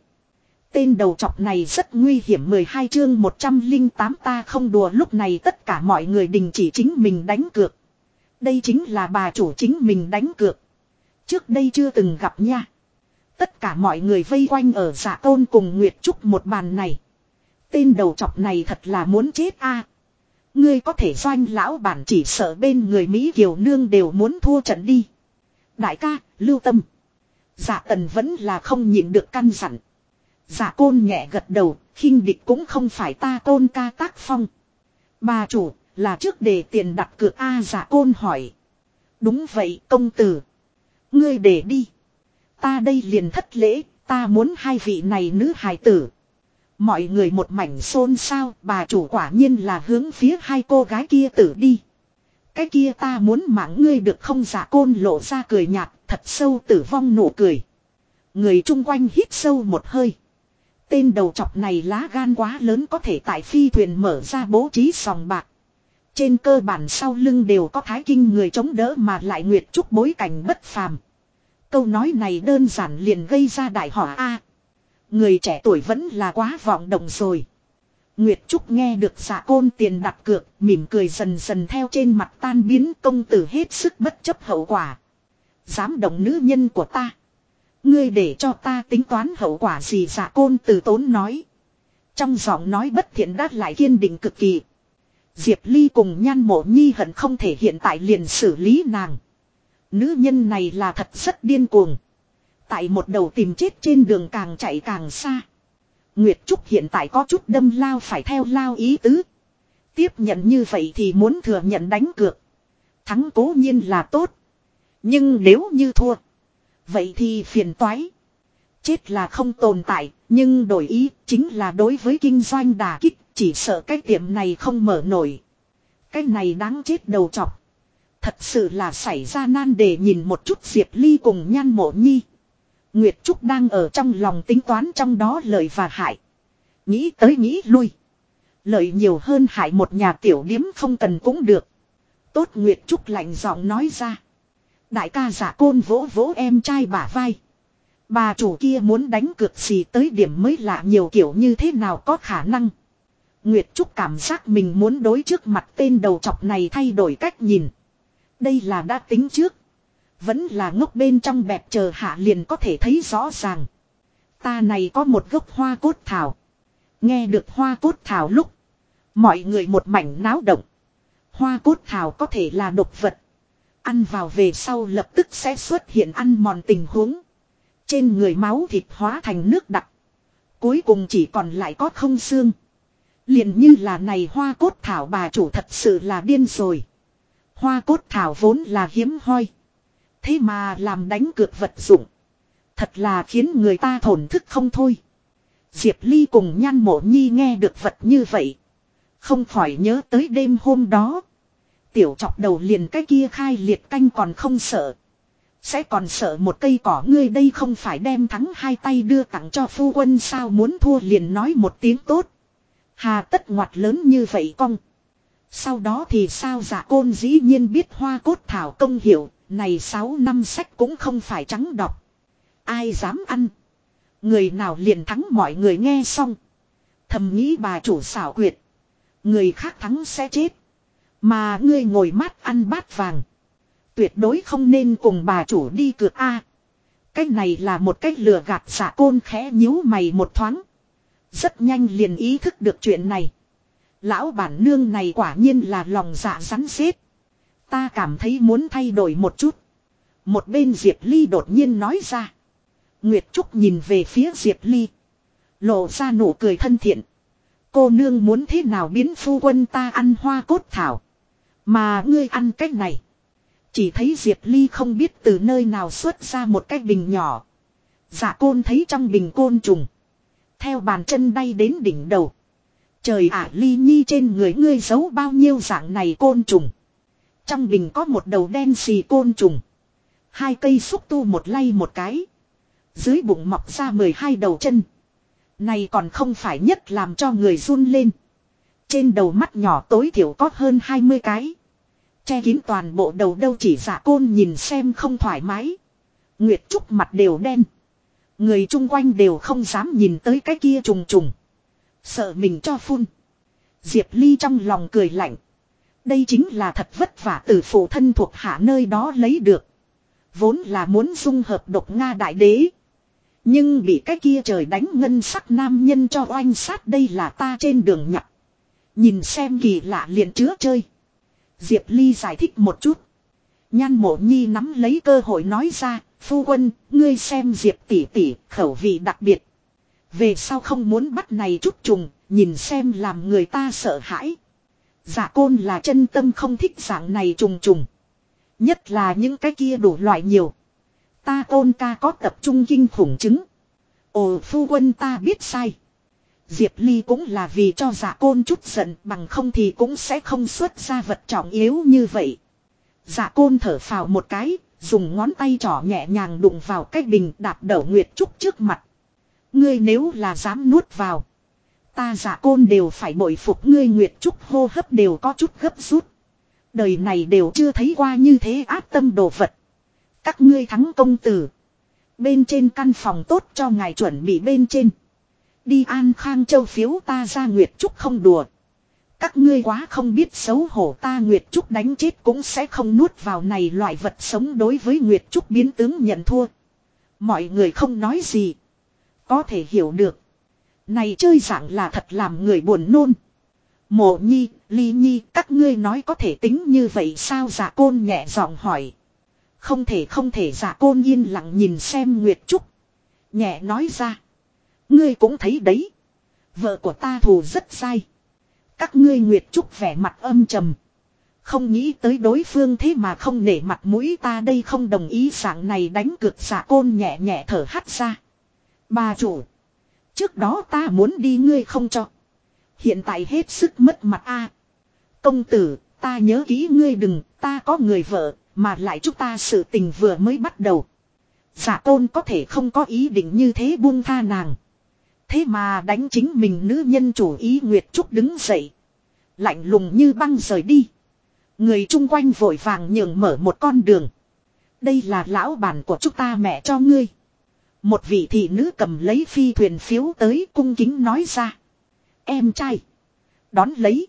Tên đầu chọc này rất nguy hiểm 12 chương 108 ta không đùa lúc này tất cả mọi người đình chỉ chính mình đánh cược. Đây chính là bà chủ chính mình đánh cược. Trước đây chưa từng gặp nha. Tất cả mọi người vây quanh ở giả tôn cùng Nguyệt Trúc một bàn này. Tên đầu chọc này thật là muốn chết a. Ngươi có thể doanh lão bản chỉ sợ bên người Mỹ Kiều Nương đều muốn thua trận đi. Đại ca, lưu tâm. giả tần vẫn là không nhịn được căn dặn. giả côn nhẹ gật đầu, khinh địch cũng không phải ta tôn ca tác phong. Bà chủ, là trước để tiền đặt cược A giả côn hỏi. Đúng vậy công tử. Ngươi để đi. Ta đây liền thất lễ, ta muốn hai vị này nữ hài tử. Mọi người một mảnh xôn xao, bà chủ quả nhiên là hướng phía hai cô gái kia tử đi. Cái kia ta muốn mạng ngươi được không giả côn lộ ra cười nhạt, thật sâu tử vong nụ cười. Người chung quanh hít sâu một hơi. Tên đầu chọc này lá gan quá lớn có thể tại phi thuyền mở ra bố trí sòng bạc. Trên cơ bản sau lưng đều có thái kinh người chống đỡ mà lại nguyệt trúc bối cảnh bất phàm. Câu nói này đơn giản liền gây ra đại họa A. Người trẻ tuổi vẫn là quá vọng động rồi. Nguyệt Trúc nghe được giả côn tiền đặt cược, mỉm cười dần dần theo trên mặt tan biến công tử hết sức bất chấp hậu quả. Dám động nữ nhân của ta. Ngươi để cho ta tính toán hậu quả gì giả côn từ tốn nói. Trong giọng nói bất thiện đát lại kiên định cực kỳ. Diệp Ly cùng nhan mộ nhi hận không thể hiện tại liền xử lý nàng. Nữ nhân này là thật rất điên cuồng. Tại một đầu tìm chết trên đường càng chạy càng xa. Nguyệt Trúc hiện tại có chút đâm lao phải theo lao ý tứ. Tiếp nhận như vậy thì muốn thừa nhận đánh cược. Thắng cố nhiên là tốt. Nhưng nếu như thua. Vậy thì phiền toái. Chết là không tồn tại. Nhưng đổi ý chính là đối với kinh doanh đà kích. Chỉ sợ cái tiệm này không mở nổi. Cái này đáng chết đầu chọc. Thật sự là xảy ra nan để nhìn một chút Diệp Ly cùng nhan mộ nhi. Nguyệt Trúc đang ở trong lòng tính toán trong đó lợi và hại. Nghĩ tới nghĩ lui. Lợi nhiều hơn hại một nhà tiểu điếm không cần cũng được. Tốt Nguyệt Trúc lạnh giọng nói ra. Đại ca giả côn vỗ vỗ em trai bả vai. Bà chủ kia muốn đánh cược gì tới điểm mới lạ nhiều kiểu như thế nào có khả năng. Nguyệt Trúc cảm giác mình muốn đối trước mặt tên đầu chọc này thay đổi cách nhìn. Đây là đã tính trước. Vẫn là ngốc bên trong bẹp chờ hạ liền có thể thấy rõ ràng. Ta này có một gốc hoa cốt thảo. Nghe được hoa cốt thảo lúc. Mọi người một mảnh náo động. Hoa cốt thảo có thể là độc vật. Ăn vào về sau lập tức sẽ xuất hiện ăn mòn tình huống. Trên người máu thịt hóa thành nước đặc. Cuối cùng chỉ còn lại có không xương liền như là này hoa cốt thảo bà chủ thật sự là điên rồi. Hoa cốt thảo vốn là hiếm hoi. Thế mà làm đánh cược vật dụng. Thật là khiến người ta thổn thức không thôi. Diệp Ly cùng nhan mộ nhi nghe được vật như vậy. Không khỏi nhớ tới đêm hôm đó. Tiểu chọc đầu liền cái kia khai liệt canh còn không sợ. Sẽ còn sợ một cây cỏ ngươi đây không phải đem thắng hai tay đưa tặng cho phu quân sao muốn thua liền nói một tiếng tốt. Hà tất ngoặt lớn như vậy cong. Sau đó thì sao giả côn dĩ nhiên biết hoa cốt thảo công hiệu, này 6 năm sách cũng không phải trắng đọc. Ai dám ăn. Người nào liền thắng mọi người nghe xong. Thầm nghĩ bà chủ xảo quyệt. Người khác thắng sẽ chết. Mà ngươi ngồi mát ăn bát vàng. Tuyệt đối không nên cùng bà chủ đi cược A. Cái này là một cách lừa gạt giả côn khẽ nhíu mày một thoáng. Rất nhanh liền ý thức được chuyện này. Lão bản nương này quả nhiên là lòng dạ rắn xếp. Ta cảm thấy muốn thay đổi một chút. Một bên Diệp Ly đột nhiên nói ra. Nguyệt Trúc nhìn về phía Diệp Ly. Lộ ra nụ cười thân thiện. Cô nương muốn thế nào biến phu quân ta ăn hoa cốt thảo. Mà ngươi ăn cách này. Chỉ thấy Diệp Ly không biết từ nơi nào xuất ra một cái bình nhỏ. dạ côn thấy trong bình côn trùng. Theo bàn chân bay đến đỉnh đầu. Trời ả ly nhi trên người ngươi giấu bao nhiêu dạng này côn trùng. Trong bình có một đầu đen xì côn trùng. Hai cây xúc tu một lay một cái. Dưới bụng mọc ra 12 đầu chân. Này còn không phải nhất làm cho người run lên. Trên đầu mắt nhỏ tối thiểu có hơn 20 cái. Che kín toàn bộ đầu đâu chỉ giả côn nhìn xem không thoải mái. Nguyệt Trúc mặt đều đen. Người chung quanh đều không dám nhìn tới cái kia trùng trùng. Sợ mình cho phun. Diệp Ly trong lòng cười lạnh. Đây chính là thật vất vả từ phụ thân thuộc hạ nơi đó lấy được. Vốn là muốn dung hợp độc Nga đại đế. Nhưng bị cái kia trời đánh ngân sắc nam nhân cho oanh sát đây là ta trên đường nhập. Nhìn xem kỳ lạ liền chứa chơi. Diệp Ly giải thích một chút. Nhan mộ nhi nắm lấy cơ hội nói ra, phu quân, ngươi xem Diệp tỷ tỷ, khẩu vị đặc biệt. Về sau không muốn bắt này chút trùng, nhìn xem làm người ta sợ hãi. Giả côn là chân tâm không thích dạng này trùng trùng. Nhất là những cái kia đủ loại nhiều. Ta côn ca có tập trung kinh khủng chứng. Ồ phu quân ta biết sai. Diệp Ly cũng là vì cho giả côn chút giận bằng không thì cũng sẽ không xuất ra vật trọng yếu như vậy. Giả côn thở phào một cái, dùng ngón tay trỏ nhẹ nhàng đụng vào cái bình đạp đầu Nguyệt Trúc trước mặt. Ngươi nếu là dám nuốt vào. Ta giả côn đều phải bội phục ngươi Nguyệt Trúc hô hấp đều có chút gấp rút. Đời này đều chưa thấy qua như thế áp tâm đồ vật. Các ngươi thắng công tử. Bên trên căn phòng tốt cho ngài chuẩn bị bên trên. Đi an khang châu phiếu ta ra Nguyệt Trúc không đùa. Các ngươi quá không biết xấu hổ ta Nguyệt Trúc đánh chết cũng sẽ không nuốt vào này loại vật sống đối với Nguyệt Trúc biến tướng nhận thua. Mọi người không nói gì. Có thể hiểu được. Này chơi dạng là thật làm người buồn nôn. Mộ nhi, ly nhi, các ngươi nói có thể tính như vậy sao giả côn nhẹ giọng hỏi. Không thể không thể giả côn yên lặng nhìn xem Nguyệt Trúc. Nhẹ nói ra. Ngươi cũng thấy đấy. Vợ của ta thù rất sai. Các ngươi Nguyệt Trúc vẻ mặt âm trầm. Không nghĩ tới đối phương thế mà không nể mặt mũi ta đây không đồng ý dạng này đánh cược xả côn nhẹ nhẹ thở hắt ra. Bà chủ. Trước đó ta muốn đi ngươi không cho. Hiện tại hết sức mất mặt a. Công tử, ta nhớ kỹ ngươi đừng, ta có người vợ, mà lại chúng ta sự tình vừa mới bắt đầu. Giả tôn có thể không có ý định như thế buông tha nàng. Thế mà đánh chính mình nữ nhân chủ ý Nguyệt Trúc đứng dậy. Lạnh lùng như băng rời đi. Người chung quanh vội vàng nhường mở một con đường. Đây là lão bản của chúng ta mẹ cho ngươi. Một vị thị nữ cầm lấy phi thuyền phiếu tới cung kính nói ra. Em trai. Đón lấy.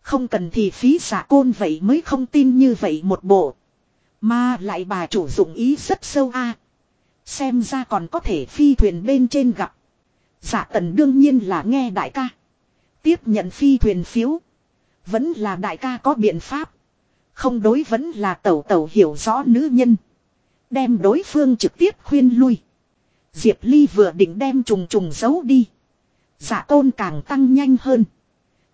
Không cần thì phí giả côn vậy mới không tin như vậy một bộ. Mà lại bà chủ dụng ý rất sâu a Xem ra còn có thể phi thuyền bên trên gặp. Dạ tần đương nhiên là nghe đại ca. Tiếp nhận phi thuyền phiếu. Vẫn là đại ca có biện pháp. Không đối vẫn là tẩu tẩu hiểu rõ nữ nhân. Đem đối phương trực tiếp khuyên lui. Diệp Ly vừa định đem trùng trùng giấu đi. Giả tôn càng tăng nhanh hơn.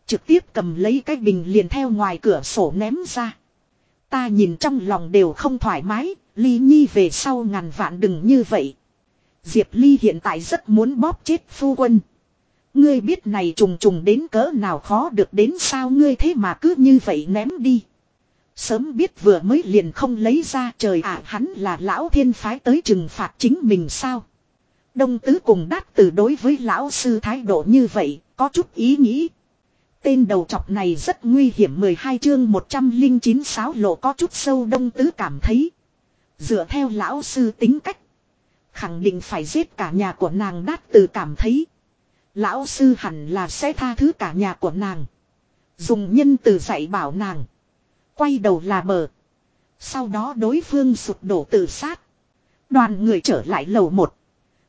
Trực tiếp cầm lấy cái bình liền theo ngoài cửa sổ ném ra. Ta nhìn trong lòng đều không thoải mái, Ly Nhi về sau ngàn vạn đừng như vậy. Diệp Ly hiện tại rất muốn bóp chết phu quân. Ngươi biết này trùng trùng đến cỡ nào khó được đến sao ngươi thế mà cứ như vậy ném đi. Sớm biết vừa mới liền không lấy ra trời ạ hắn là lão thiên phái tới trừng phạt chính mình sao. Đông tứ cùng đát từ đối với lão sư thái độ như vậy, có chút ý nghĩ. Tên đầu trọc này rất nguy hiểm 12 chương 109 sáo lộ có chút sâu đông tứ cảm thấy. Dựa theo lão sư tính cách. Khẳng định phải giết cả nhà của nàng đát từ cảm thấy. Lão sư hẳn là sẽ tha thứ cả nhà của nàng. Dùng nhân từ dạy bảo nàng. Quay đầu là bờ. Sau đó đối phương sụp đổ tự sát. Đoàn người trở lại lầu một.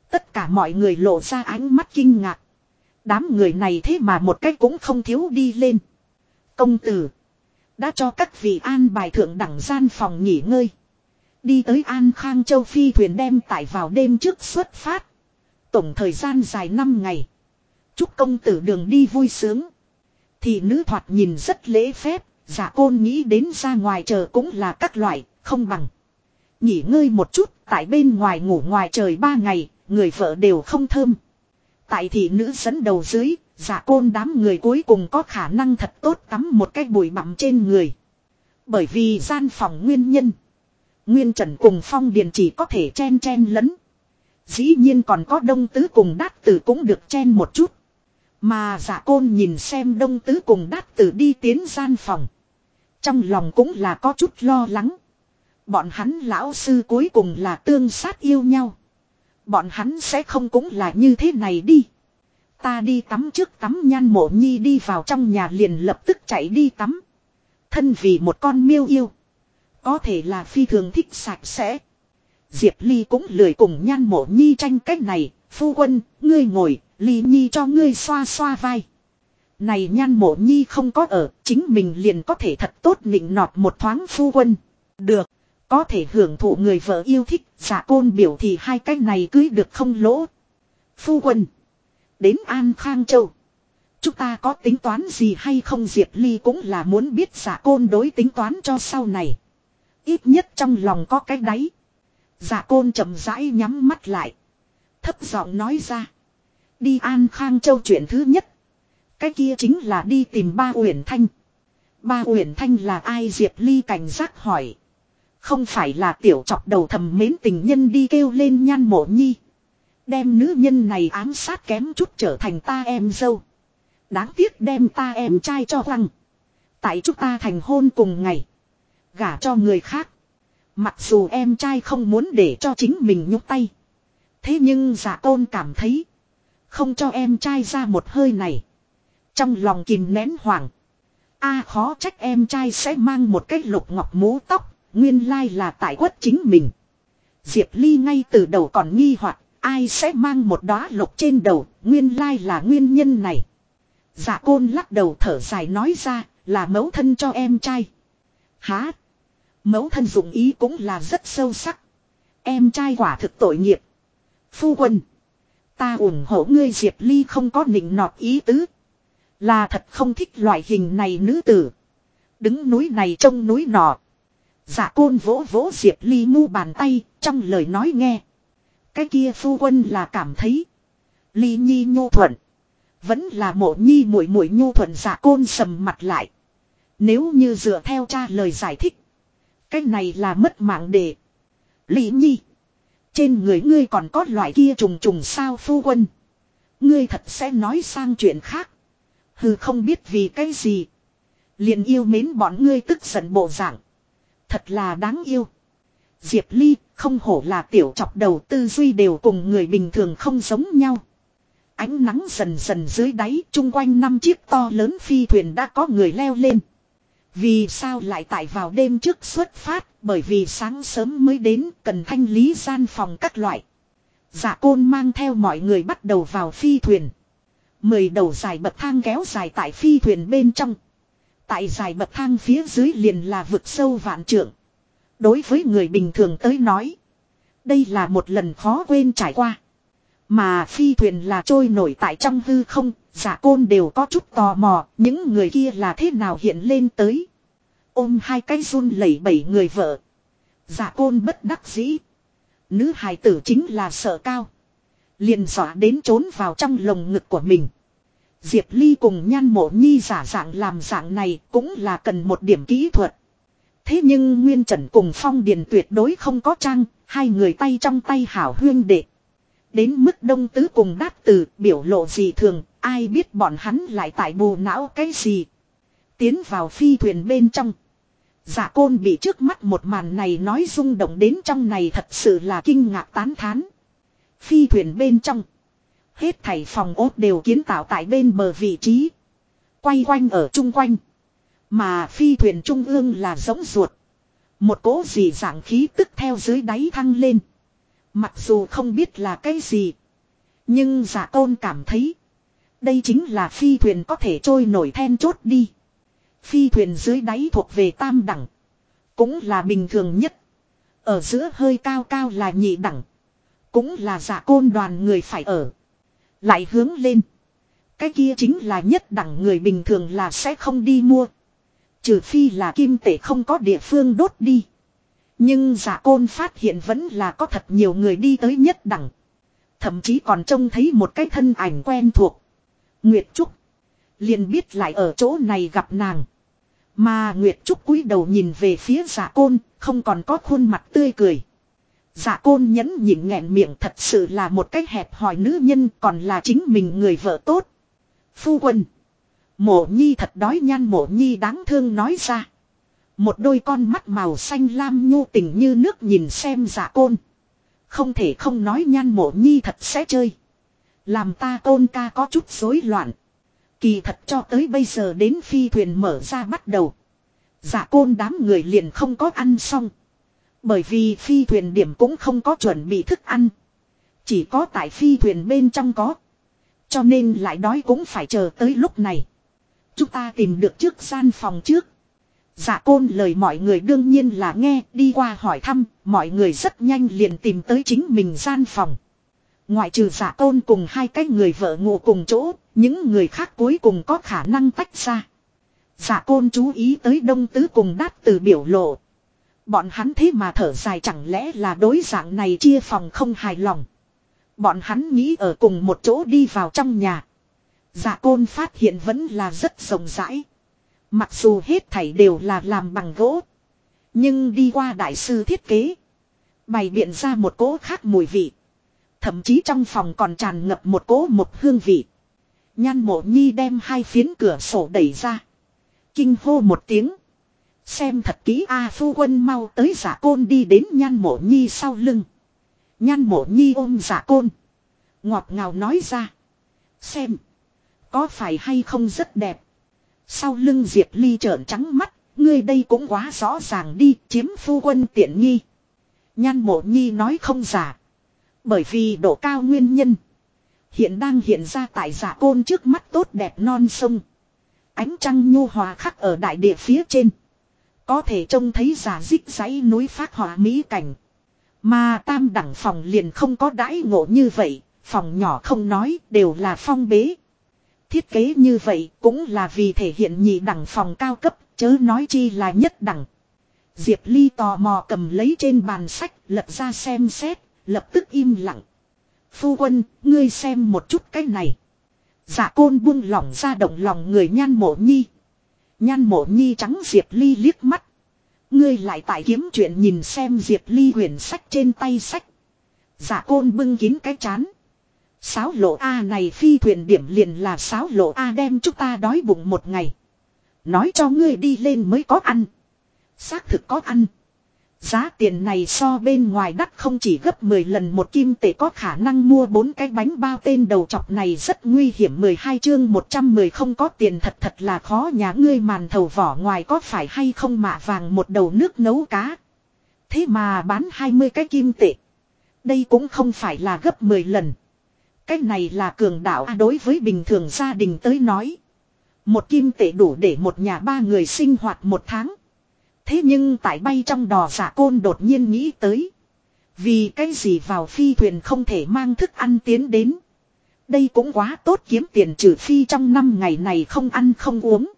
Tất cả mọi người lộ ra ánh mắt kinh ngạc. Đám người này thế mà một cách cũng không thiếu đi lên. Công tử. Đã cho các vị an bài thượng đẳng gian phòng nghỉ ngơi. Đi tới An Khang Châu Phi thuyền đem tải vào đêm trước xuất phát. Tổng thời gian dài 5 ngày. Chúc công tử đường đi vui sướng. Thì nữ thoạt nhìn rất lễ phép. Giả côn nghĩ đến ra ngoài chờ cũng là các loại, không bằng. Nghỉ ngơi một chút, tại bên ngoài ngủ ngoài trời ba ngày, người vợ đều không thơm. Tại thị nữ dẫn đầu dưới, giả côn đám người cuối cùng có khả năng thật tốt tắm một cái bụi bặm trên người. Bởi vì gian phòng nguyên nhân. Nguyên trần cùng phong điền chỉ có thể chen chen lẫn. Dĩ nhiên còn có đông tứ cùng đát tử cũng được chen một chút. Mà giả côn nhìn xem đông tứ cùng đát tử đi tiến gian phòng. Trong lòng cũng là có chút lo lắng. Bọn hắn lão sư cuối cùng là tương sát yêu nhau. Bọn hắn sẽ không cũng là như thế này đi. Ta đi tắm trước tắm nhan mộ nhi đi vào trong nhà liền lập tức chạy đi tắm. Thân vì một con miêu yêu. Có thể là phi thường thích sạch sẽ. Diệp Ly cũng lười cùng nhan mộ nhi tranh cách này. Phu quân, ngươi ngồi, Ly Nhi cho ngươi xoa xoa vai. Này nhan mộ nhi không có ở, chính mình liền có thể thật tốt nịnh nọt một thoáng phu quân. Được, có thể hưởng thụ người vợ yêu thích, giả côn biểu thì hai cái này cưới được không lỗ. Phu quân, đến An Khang Châu. Chúng ta có tính toán gì hay không Diệp Ly cũng là muốn biết giả côn đối tính toán cho sau này. Ít nhất trong lòng có cái đáy. Giả côn chậm rãi nhắm mắt lại. Thấp giọng nói ra. Đi An Khang Châu chuyện thứ nhất. Cái kia chính là đi tìm ba Uyển Thanh. Ba Uyển Thanh là ai Diệp Ly cảnh giác hỏi. Không phải là tiểu chọc đầu thầm mến tình nhân đi kêu lên nhan mộ nhi. Đem nữ nhân này ám sát kém chút trở thành ta em dâu. Đáng tiếc đem ta em trai cho lăng. Tại chúng ta thành hôn cùng ngày. Gả cho người khác. Mặc dù em trai không muốn để cho chính mình nhúc tay. Thế nhưng giả tôn cảm thấy. Không cho em trai ra một hơi này. Trong lòng kìm nén hoảng. A khó trách em trai sẽ mang một cái lục ngọc mũ tóc. Nguyên lai là tại quất chính mình. Diệp Ly ngay từ đầu còn nghi hoặc, ai sẽ mang một đóa lục trên đầu. Nguyên lai là nguyên nhân này. Giả côn lắc đầu thở dài nói ra, là mẫu thân cho em trai. Há. Mẫu thân dụng ý cũng là rất sâu sắc. Em trai quả thực tội nghiệp. Phu quân. Ta ủng hộ ngươi Diệp Ly không có nịnh nọt ý tứ. Là thật không thích loại hình này nữ tử. Đứng núi này trông núi nọ. Giả côn vỗ vỗ Diệp Ly mu bàn tay, trong lời nói nghe. Cái kia phu quân là cảm thấy. Ly nhi nhu thuận. Vẫn là mộ nhi mũi mũi nhu thuận giả côn sầm mặt lại. Nếu như dựa theo cha lời giải thích. Cái này là mất mạng để. Lý nhi. Trên người ngươi còn có loại kia trùng trùng sao phu quân. Ngươi thật sẽ nói sang chuyện khác. Hừ không biết vì cái gì. Liền yêu mến bọn ngươi tức giận bộ dạng. Thật là đáng yêu. Diệp Ly không hổ là tiểu chọc đầu tư duy đều cùng người bình thường không giống nhau. Ánh nắng dần dần dưới đáy, chung quanh năm chiếc to lớn phi thuyền đã có người leo lên. Vì sao lại tại vào đêm trước xuất phát, bởi vì sáng sớm mới đến, cần thanh lý gian phòng các loại. Dạ côn mang theo mọi người bắt đầu vào phi thuyền. Mười đầu dài bậc thang kéo dài tại phi thuyền bên trong. Tại dài bậc thang phía dưới liền là vực sâu vạn trượng. Đối với người bình thường tới nói. Đây là một lần khó quên trải qua. Mà phi thuyền là trôi nổi tại trong hư không, giả côn đều có chút tò mò, những người kia là thế nào hiện lên tới. Ôm hai cái run lẩy bẩy người vợ. Giả côn bất đắc dĩ. Nữ hài tử chính là sợ cao. Liền dọa đến trốn vào trong lồng ngực của mình. Diệp Ly cùng nhan mộ nhi giả dạng làm dạng này cũng là cần một điểm kỹ thuật. Thế nhưng Nguyên Trần cùng Phong Điền tuyệt đối không có trang, hai người tay trong tay hảo huyên đệ. Đến mức đông tứ cùng đát từ biểu lộ gì thường, ai biết bọn hắn lại tại bù não cái gì. Tiến vào phi thuyền bên trong. Giả côn bị trước mắt một màn này nói rung động đến trong này thật sự là kinh ngạc tán thán. Phi thuyền bên trong. Hết thảy phòng ốt đều kiến tạo tại bên bờ vị trí. Quay quanh ở chung quanh. Mà phi thuyền trung ương là giống ruột. Một cỗ gì dạng khí tức theo dưới đáy thăng lên. Mặc dù không biết là cái gì. Nhưng giả tôn cảm thấy. Đây chính là phi thuyền có thể trôi nổi then chốt đi. Phi thuyền dưới đáy thuộc về tam đẳng. Cũng là bình thường nhất. Ở giữa hơi cao cao là nhị đẳng. Cũng là giả côn đoàn người phải ở. Lại hướng lên. Cái kia chính là nhất đẳng người bình thường là sẽ không đi mua. Trừ phi là kim tệ không có địa phương đốt đi. Nhưng giả côn phát hiện vẫn là có thật nhiều người đi tới nhất đẳng. Thậm chí còn trông thấy một cái thân ảnh quen thuộc. Nguyệt Trúc. Liền biết lại ở chỗ này gặp nàng. Mà Nguyệt Trúc cúi đầu nhìn về phía giả côn, không còn có khuôn mặt tươi cười. Giả côn nhẫn nhịn nghẹn miệng thật sự là một cái hẹp hòi nữ nhân còn là chính mình người vợ tốt. Phu quân. Mộ nhi thật đói nhan mộ nhi đáng thương nói ra. Một đôi con mắt màu xanh lam nhu tình như nước nhìn xem giả côn. Không thể không nói nhan mộ nhi thật sẽ chơi. Làm ta côn ca có chút rối loạn. Kỳ thật cho tới bây giờ đến phi thuyền mở ra bắt đầu. Giả côn đám người liền không có ăn xong. Bởi vì phi thuyền điểm cũng không có chuẩn bị thức ăn. Chỉ có tại phi thuyền bên trong có. Cho nên lại đói cũng phải chờ tới lúc này. Chúng ta tìm được trước gian phòng trước. Dạ côn lời mọi người đương nhiên là nghe đi qua hỏi thăm, mọi người rất nhanh liền tìm tới chính mình gian phòng. Ngoại trừ giả côn cùng hai cái người vợ ngủ cùng chỗ, những người khác cuối cùng có khả năng tách ra. Giả côn chú ý tới đông tứ cùng đát từ biểu lộ. Bọn hắn thế mà thở dài chẳng lẽ là đối dạng này chia phòng không hài lòng. Bọn hắn nghĩ ở cùng một chỗ đi vào trong nhà. Giả côn phát hiện vẫn là rất rộng rãi. Mặc dù hết thảy đều là làm bằng gỗ. Nhưng đi qua đại sư thiết kế. Bày biện ra một cỗ khác mùi vị. Thậm chí trong phòng còn tràn ngập một cỗ một hương vị. Nhan mộ nhi đem hai phiến cửa sổ đẩy ra. Kinh hô một tiếng. Xem thật kỹ A phu quân mau tới giả côn đi đến nhan mộ nhi sau lưng. Nhan mộ nhi ôm giả côn. Ngọt ngào nói ra. Xem. Có phải hay không rất đẹp. Sau lưng Diệp Ly trợn trắng mắt. Ngươi đây cũng quá rõ ràng đi chiếm phu quân tiện nghi. Nhan mộ nhi nói không giả. Bởi vì độ cao nguyên nhân. Hiện đang hiện ra tại giả côn trước mắt tốt đẹp non sông. Ánh trăng nhu hòa khắc ở đại địa phía trên. Có thể trông thấy giả dích dãy núi phát hỏa mỹ cảnh. Mà tam đẳng phòng liền không có đãi ngộ như vậy, phòng nhỏ không nói đều là phong bế. Thiết kế như vậy cũng là vì thể hiện nhị đẳng phòng cao cấp, chớ nói chi là nhất đẳng. Diệp Ly tò mò cầm lấy trên bàn sách, lật ra xem xét, lập tức im lặng. Phu quân, ngươi xem một chút cái này. Giả côn buông lỏng ra động lòng người nhan mộ nhi. Nhan mộ nhi trắng Diệp Ly liếc mắt. Ngươi lại tại kiếm chuyện nhìn xem Diệp Ly quyển sách trên tay sách. Giả côn bưng kín cái chán. Sáo lộ A này phi thuyền điểm liền là sáo lộ A đem chúng ta đói bụng một ngày. Nói cho ngươi đi lên mới có ăn. Xác thực có ăn. Giá tiền này so bên ngoài đắt không chỉ gấp 10 lần một kim tệ có khả năng mua bốn cái bánh bao tên đầu chọc này rất nguy hiểm 12 chương 110 không có tiền thật thật là khó nhà ngươi màn thầu vỏ ngoài có phải hay không mạ vàng một đầu nước nấu cá. Thế mà bán 20 cái kim tệ. Đây cũng không phải là gấp 10 lần. Cái này là cường đạo à, đối với bình thường gia đình tới nói. Một kim tệ đủ để một nhà ba người sinh hoạt một tháng. Thế nhưng tại bay trong đò giả côn đột nhiên nghĩ tới. Vì cái gì vào phi thuyền không thể mang thức ăn tiến đến. Đây cũng quá tốt kiếm tiền trừ phi trong năm ngày này không ăn không uống.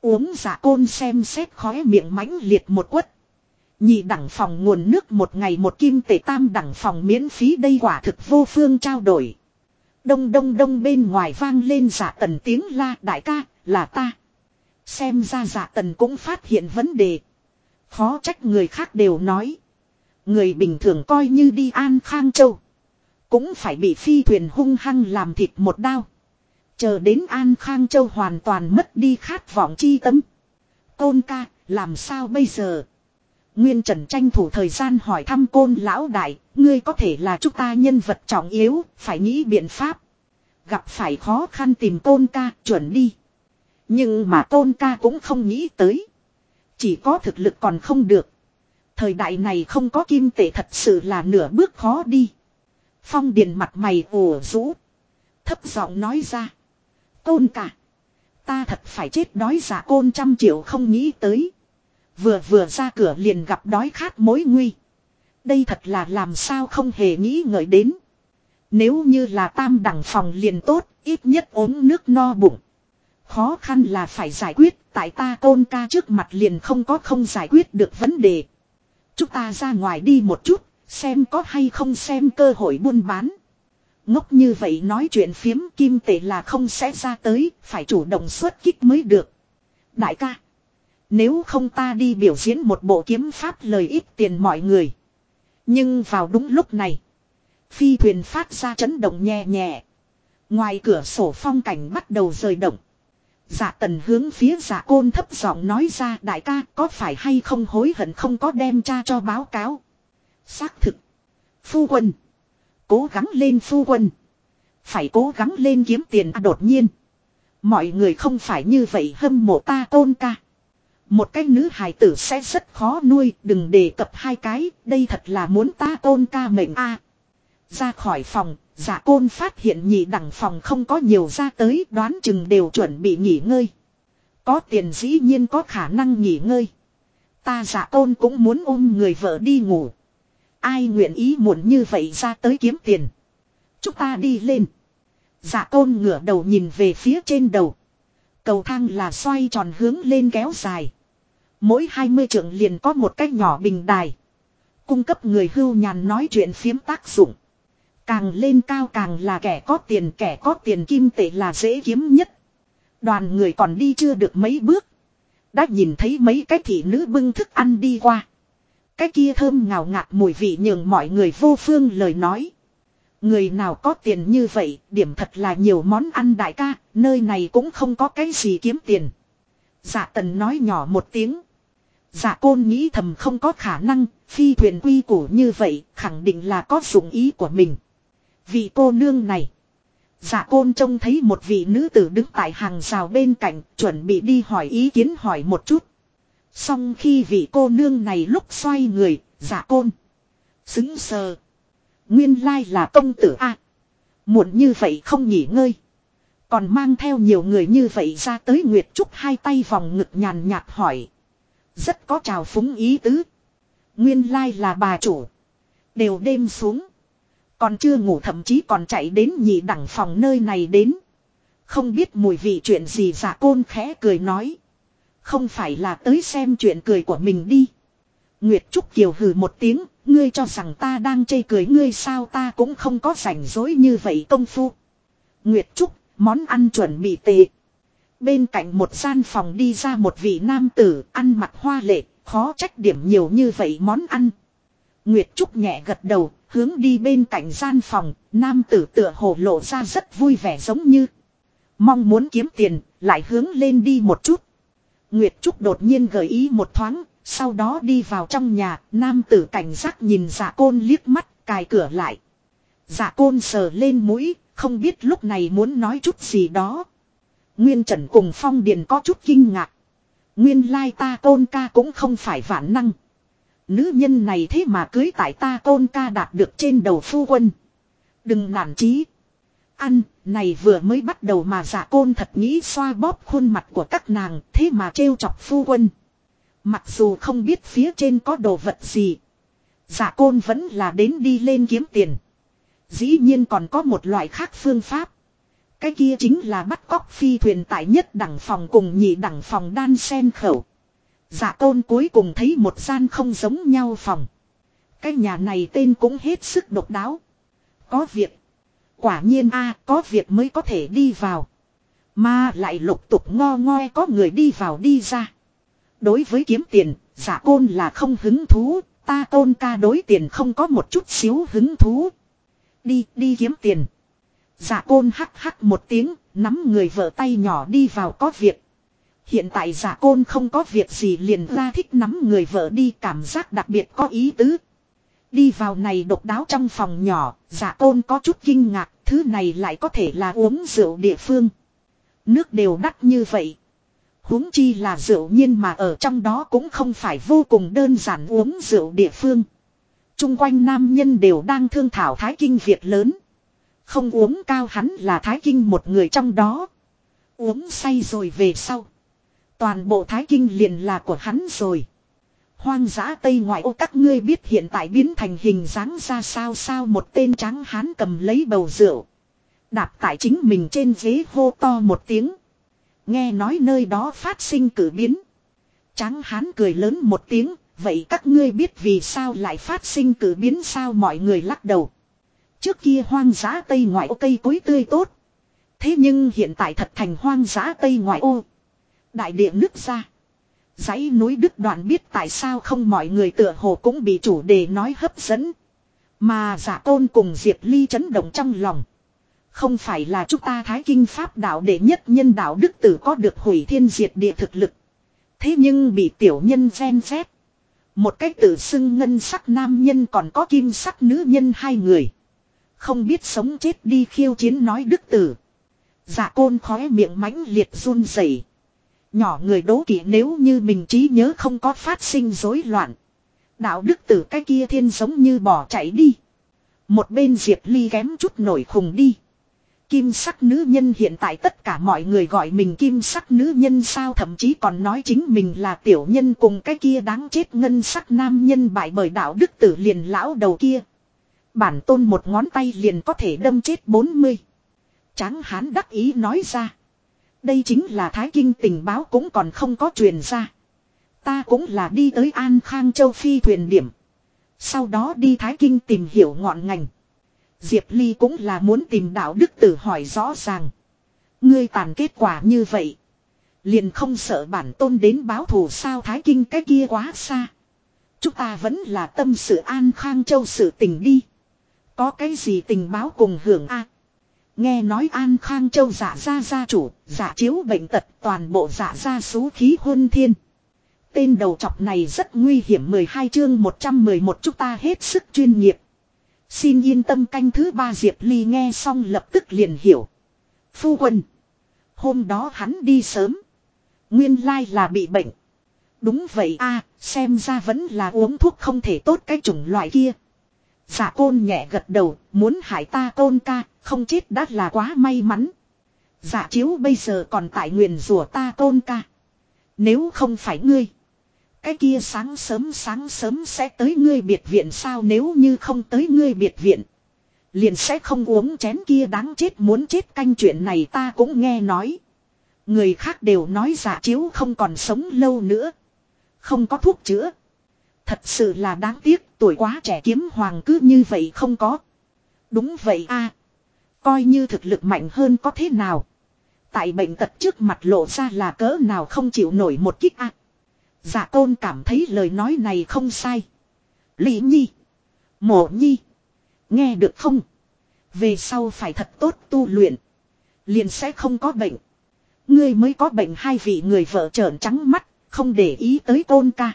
Uống giả côn xem xét khóe miệng mãnh liệt một quất. Nhị đẳng phòng nguồn nước một ngày một kim tệ tam đẳng phòng miễn phí đây quả thực vô phương trao đổi. Đông đông đông bên ngoài vang lên giả tần tiếng la đại ca là ta. Xem ra giả tần cũng phát hiện vấn đề. Khó trách người khác đều nói. Người bình thường coi như đi An Khang Châu. Cũng phải bị phi thuyền hung hăng làm thịt một đao. Chờ đến An Khang Châu hoàn toàn mất đi khát vọng chi tâm. Côn ca, làm sao bây giờ? Nguyên Trần tranh thủ thời gian hỏi thăm côn lão đại, ngươi có thể là chúng ta nhân vật trọng yếu, phải nghĩ biện pháp. Gặp phải khó khăn tìm tôn ca, chuẩn đi. Nhưng mà tôn ca cũng không nghĩ tới. Chỉ có thực lực còn không được. Thời đại này không có kim tệ thật sự là nửa bước khó đi. Phong điền mặt mày ủ rũ. Thấp giọng nói ra. Tôn cả. Ta thật phải chết đói giả côn trăm triệu không nghĩ tới. Vừa vừa ra cửa liền gặp đói khát mối nguy. Đây thật là làm sao không hề nghĩ ngợi đến. Nếu như là tam đẳng phòng liền tốt, ít nhất ốm nước no bụng. Khó khăn là phải giải quyết, tại ta tôn ca trước mặt liền không có không giải quyết được vấn đề. Chúng ta ra ngoài đi một chút, xem có hay không xem cơ hội buôn bán. Ngốc như vậy nói chuyện phiếm kim tệ là không sẽ ra tới, phải chủ động xuất kích mới được. Đại ca, nếu không ta đi biểu diễn một bộ kiếm pháp lời ít tiền mọi người. Nhưng vào đúng lúc này, phi thuyền phát ra chấn động nhẹ nhẹ. Ngoài cửa sổ phong cảnh bắt đầu rời động. giả tần hướng phía giả côn thấp giọng nói ra đại ca có phải hay không hối hận không có đem cha cho báo cáo. Xác thực. Phu quân. Cố gắng lên phu quân. Phải cố gắng lên kiếm tiền à, đột nhiên. Mọi người không phải như vậy hâm mộ ta tôn ca. Một cái nữ hài tử sẽ rất khó nuôi, đừng đề cập hai cái, đây thật là muốn ta tôn ca mệnh a. Ra khỏi phòng, Giả côn phát hiện nhị đẳng phòng không có nhiều ra tới đoán chừng đều chuẩn bị nghỉ ngơi. Có tiền dĩ nhiên có khả năng nghỉ ngơi. Ta giả côn cũng muốn ôm người vợ đi ngủ. Ai nguyện ý muộn như vậy ra tới kiếm tiền. Chúng ta đi lên. Giả côn ngửa đầu nhìn về phía trên đầu. Cầu thang là xoay tròn hướng lên kéo dài. Mỗi 20 trượng liền có một cái nhỏ bình đài. Cung cấp người hưu nhàn nói chuyện phiếm tác dụng. Càng lên cao càng là kẻ có tiền kẻ có tiền kim tệ là dễ kiếm nhất. Đoàn người còn đi chưa được mấy bước. Đã nhìn thấy mấy cái thị nữ bưng thức ăn đi qua. Cái kia thơm ngào ngạt mùi vị nhường mọi người vô phương lời nói. Người nào có tiền như vậy, điểm thật là nhiều món ăn đại ca, nơi này cũng không có cái gì kiếm tiền. Dạ tần nói nhỏ một tiếng. Dạ côn nghĩ thầm không có khả năng, phi thuyền quy củ như vậy, khẳng định là có dụng ý của mình. Vị cô nương này. Dạ côn trông thấy một vị nữ tử đứng tại hàng rào bên cạnh, chuẩn bị đi hỏi ý kiến hỏi một chút. Xong khi vị cô nương này lúc xoay người, dạ côn. Xứng sờ. Nguyên lai là công tử A. muộn như vậy không nghỉ ngơi. Còn mang theo nhiều người như vậy ra tới Nguyệt Trúc hai tay vòng ngực nhàn nhạt hỏi. Rất có trào phúng ý tứ. Nguyên lai là bà chủ. Đều đêm xuống. Còn chưa ngủ thậm chí còn chạy đến nhị đẳng phòng nơi này đến. Không biết mùi vị chuyện gì giả côn khẽ cười nói. Không phải là tới xem chuyện cười của mình đi. Nguyệt Trúc Kiều hừ một tiếng, ngươi cho rằng ta đang chê cười ngươi sao ta cũng không có rảnh rỗi như vậy công phu. Nguyệt Trúc, món ăn chuẩn bị tệ. Bên cạnh một gian phòng đi ra một vị nam tử, ăn mặc hoa lệ, khó trách điểm nhiều như vậy món ăn. Nguyệt Trúc nhẹ gật đầu, hướng đi bên cạnh gian phòng, nam tử tựa hồ lộ ra rất vui vẻ giống như. Mong muốn kiếm tiền, lại hướng lên đi một chút. Nguyệt Trúc đột nhiên gợi ý một thoáng, Sau đó đi vào trong nhà, nam tử cảnh giác nhìn giả côn liếc mắt, cài cửa lại. Giả côn sờ lên mũi, không biết lúc này muốn nói chút gì đó. Nguyên Trần cùng Phong Điền có chút kinh ngạc. Nguyên lai ta tôn ca cũng không phải vạn năng. Nữ nhân này thế mà cưới tại ta tôn ca đạt được trên đầu phu quân. Đừng nản chí. Ăn, này vừa mới bắt đầu mà giả côn thật nghĩ xoa bóp khuôn mặt của các nàng thế mà trêu chọc phu quân. Mặc dù không biết phía trên có đồ vật gì. Giả côn vẫn là đến đi lên kiếm tiền. Dĩ nhiên còn có một loại khác phương pháp. Cái kia chính là bắt cóc phi thuyền tại nhất đẳng phòng cùng nhị đẳng phòng đan sen khẩu. Giả tôn cuối cùng thấy một gian không giống nhau phòng. Cái nhà này tên cũng hết sức độc đáo. Có việc. Quả nhiên a có việc mới có thể đi vào. Mà lại lục tục ngo ngoe có người đi vào đi ra. Đối với kiếm tiền, dạ giả côn là không hứng thú, ta tôn ca đối tiền không có một chút xíu hứng thú. Đi, đi kiếm tiền dạ côn hắc hắc một tiếng, nắm người vợ tay nhỏ đi vào có việc. Hiện tại giả côn không có việc gì liền ra thích nắm người vợ đi cảm giác đặc biệt có ý tứ. Đi vào này độc đáo trong phòng nhỏ, giả côn có chút kinh ngạc, thứ này lại có thể là uống rượu địa phương. Nước đều đắt như vậy. huống chi là rượu nhiên mà ở trong đó cũng không phải vô cùng đơn giản uống rượu địa phương. Trung quanh nam nhân đều đang thương thảo thái kinh việc lớn. Không uống cao hắn là thái kinh một người trong đó. Uống say rồi về sau. Toàn bộ thái kinh liền là của hắn rồi. Hoang dã Tây ngoại ô các ngươi biết hiện tại biến thành hình dáng ra sao sao một tên trắng hán cầm lấy bầu rượu. Đạp tại chính mình trên ghế hô to một tiếng. Nghe nói nơi đó phát sinh cử biến. Trắng hán cười lớn một tiếng, vậy các ngươi biết vì sao lại phát sinh cử biến sao mọi người lắc đầu. Trước kia hoang dã Tây ngoại ô cây cối tươi tốt. Thế nhưng hiện tại thật thành hoang dã Tây ngoại ô. Đại địa nứt ra. dãy núi đức đoạn biết tại sao không mọi người tựa hồ cũng bị chủ đề nói hấp dẫn. Mà giả tôn cùng Diệp Ly chấn động trong lòng. Không phải là chúng ta thái kinh pháp đạo đệ nhất nhân đạo đức tử có được hủy thiên diệt địa thực lực. Thế nhưng bị tiểu nhân gen phép. Một cách tự xưng ngân sắc nam nhân còn có kim sắc nữ nhân hai người. Không biết sống chết đi khiêu chiến nói đức tử. Dạ côn khóe miệng mãnh liệt run rẩy. Nhỏ người đố kỵ nếu như mình trí nhớ không có phát sinh rối loạn. Đạo đức tử cái kia thiên giống như bỏ chạy đi. Một bên Diệp Ly kém chút nổi khùng đi. Kim sắc nữ nhân hiện tại tất cả mọi người gọi mình kim sắc nữ nhân sao thậm chí còn nói chính mình là tiểu nhân cùng cái kia đáng chết ngân sắc nam nhân bại bởi đạo đức tử liền lão đầu kia. Bản tôn một ngón tay liền có thể đâm chết 40. Tráng hán đắc ý nói ra. Đây chính là thái kinh tình báo cũng còn không có truyền ra. Ta cũng là đi tới An Khang Châu Phi thuyền điểm. Sau đó đi Thái Kinh tìm hiểu ngọn ngành. Diệp Ly cũng là muốn tìm đạo đức tử hỏi rõ ràng. Ngươi tàn kết quả như vậy. Liền không sợ bản tôn đến báo thù sao Thái Kinh cái kia quá xa. Chúng ta vẫn là tâm sự An Khang Châu sự tình đi. Có cái gì tình báo cùng hưởng a Nghe nói An Khang Châu giả ra gia chủ, giả chiếu bệnh tật toàn bộ giả ra số khí huân thiên. Tên đầu chọc này rất nguy hiểm 12 chương 111 chúng ta hết sức chuyên nghiệp. Xin yên tâm canh thứ ba Diệp Ly nghe xong lập tức liền hiểu. Phu quân. Hôm đó hắn đi sớm. Nguyên lai là bị bệnh. Đúng vậy a xem ra vẫn là uống thuốc không thể tốt cái chủng loại kia. Giả côn nhẹ gật đầu, muốn hại ta côn ca, không chết đã là quá may mắn. Giả chiếu bây giờ còn tại nguyền rủa ta côn ca. Nếu không phải ngươi. Cái kia sáng sớm sáng sớm sẽ tới ngươi biệt viện sao nếu như không tới ngươi biệt viện. Liền sẽ không uống chén kia đáng chết muốn chết canh chuyện này ta cũng nghe nói. Người khác đều nói giả chiếu không còn sống lâu nữa. Không có thuốc chữa. Thật sự là đáng tiếc tuổi quá trẻ kiếm hoàng cứ như vậy không có. Đúng vậy a Coi như thực lực mạnh hơn có thế nào. Tại bệnh tật trước mặt lộ ra là cỡ nào không chịu nổi một kích a Dạ tôn cảm thấy lời nói này không sai. Lý nhi. Mộ nhi. Nghe được không? Về sau phải thật tốt tu luyện. Liền sẽ không có bệnh. Ngươi mới có bệnh hai vị người vợ trợn trắng mắt, không để ý tới tôn ca.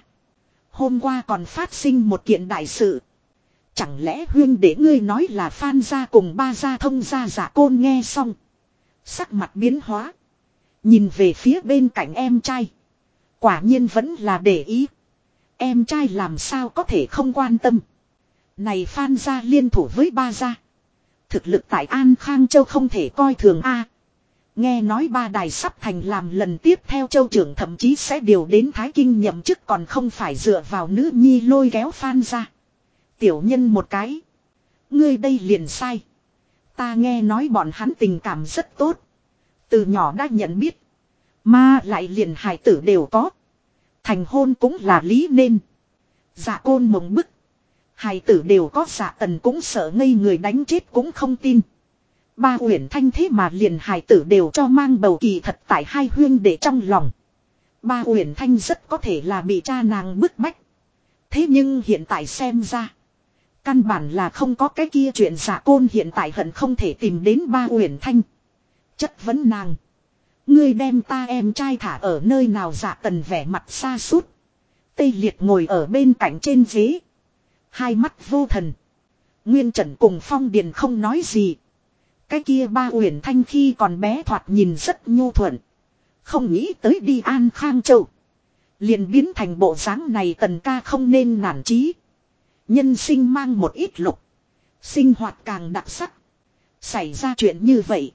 Hôm qua còn phát sinh một kiện đại sự. Chẳng lẽ huyên để ngươi nói là phan gia cùng ba gia thông gia giả côn nghe xong. Sắc mặt biến hóa. Nhìn về phía bên cạnh em trai. Quả nhiên vẫn là để ý. Em trai làm sao có thể không quan tâm. Này phan gia liên thủ với ba gia. Thực lực tại An Khang Châu không thể coi thường A. Nghe nói ba đài sắp thành làm lần tiếp theo châu trưởng thậm chí sẽ điều đến Thái Kinh nhậm chức còn không phải dựa vào nữ nhi lôi kéo phan ra. Tiểu nhân một cái. Ngươi đây liền sai. Ta nghe nói bọn hắn tình cảm rất tốt. Từ nhỏ đã nhận biết. Mà lại liền hài tử đều có. Thành hôn cũng là lý nên. Dạ côn mộng bức. Hài tử đều có dạ tần cũng sợ ngây người đánh chết cũng không tin. Ba uyển thanh thế mà liền hài tử đều cho mang bầu kỳ thật tại hai huyên để trong lòng. Ba uyển thanh rất có thể là bị cha nàng bức bách. Thế nhưng hiện tại xem ra. Căn bản là không có cái kia chuyện giả côn hiện tại hận không thể tìm đến ba uyển thanh. Chất vấn nàng. Ngươi đem ta em trai thả ở nơi nào giả tần vẻ mặt xa suốt. Tây liệt ngồi ở bên cạnh trên ghế. Hai mắt vô thần. Nguyên Trần cùng Phong Điền không nói gì. Cái kia ba uyển thanh khi còn bé thoạt nhìn rất nhu thuận. Không nghĩ tới đi An Khang Châu. Liền biến thành bộ dáng này tần ca không nên nản trí. Nhân sinh mang một ít lục. Sinh hoạt càng đặc sắc. Xảy ra chuyện như vậy.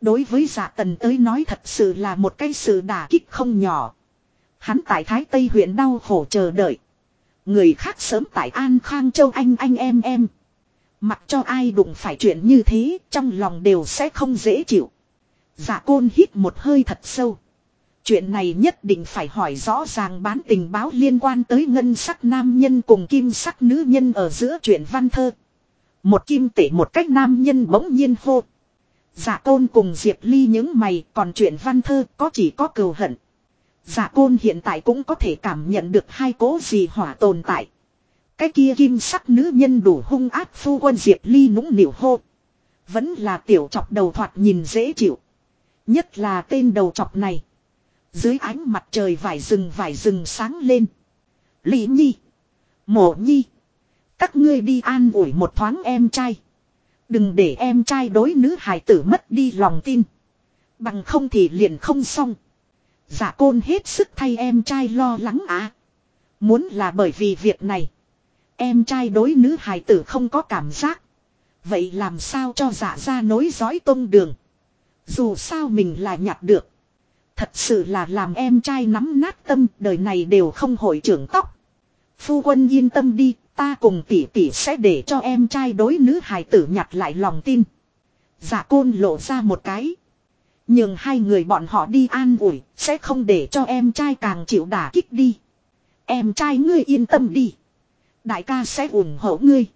Đối với giả tần tới nói thật sự là một cái sự đả kích không nhỏ. Hắn tại Thái Tây huyện đau khổ chờ đợi. Người khác sớm tại An Khang Châu anh anh em em. Mặc cho ai đụng phải chuyện như thế, trong lòng đều sẽ không dễ chịu. Giả côn hít một hơi thật sâu. Chuyện này nhất định phải hỏi rõ ràng bán tình báo liên quan tới ngân sắc nam nhân cùng kim sắc nữ nhân ở giữa chuyện văn thơ. Một kim tể một cách nam nhân bỗng nhiên hô. Giả côn cùng Diệp Ly những mày còn chuyện văn thơ có chỉ có cừu hận. Giả côn hiện tại cũng có thể cảm nhận được hai cố gì hỏa tồn tại. Cái kia kim sắc nữ nhân đủ hung ác phu quân Diệp Ly nũng nịu hô. Vẫn là tiểu chọc đầu thoạt nhìn dễ chịu. Nhất là tên đầu chọc này. Dưới ánh mặt trời vải rừng vải rừng sáng lên. Lý Nhi. Mộ Nhi. Các ngươi đi an ủi một thoáng em trai. Đừng để em trai đối nữ hài tử mất đi lòng tin. Bằng không thì liền không xong. Giả côn hết sức thay em trai lo lắng à. Muốn là bởi vì việc này. Em trai đối nữ hài tử không có cảm giác. Vậy làm sao cho dạ ra nối dõi tôn đường. Dù sao mình là nhặt được. Thật sự là làm em trai nắm nát tâm đời này đều không hội trưởng tóc. Phu quân yên tâm đi, ta cùng tỷ tỷ sẽ để cho em trai đối nữ hài tử nhặt lại lòng tin. Dạ côn lộ ra một cái. Nhưng hai người bọn họ đi an ủi, sẽ không để cho em trai càng chịu đả kích đi. Em trai ngươi yên tâm đi. Đại ca sẽ ủng hộ ngươi.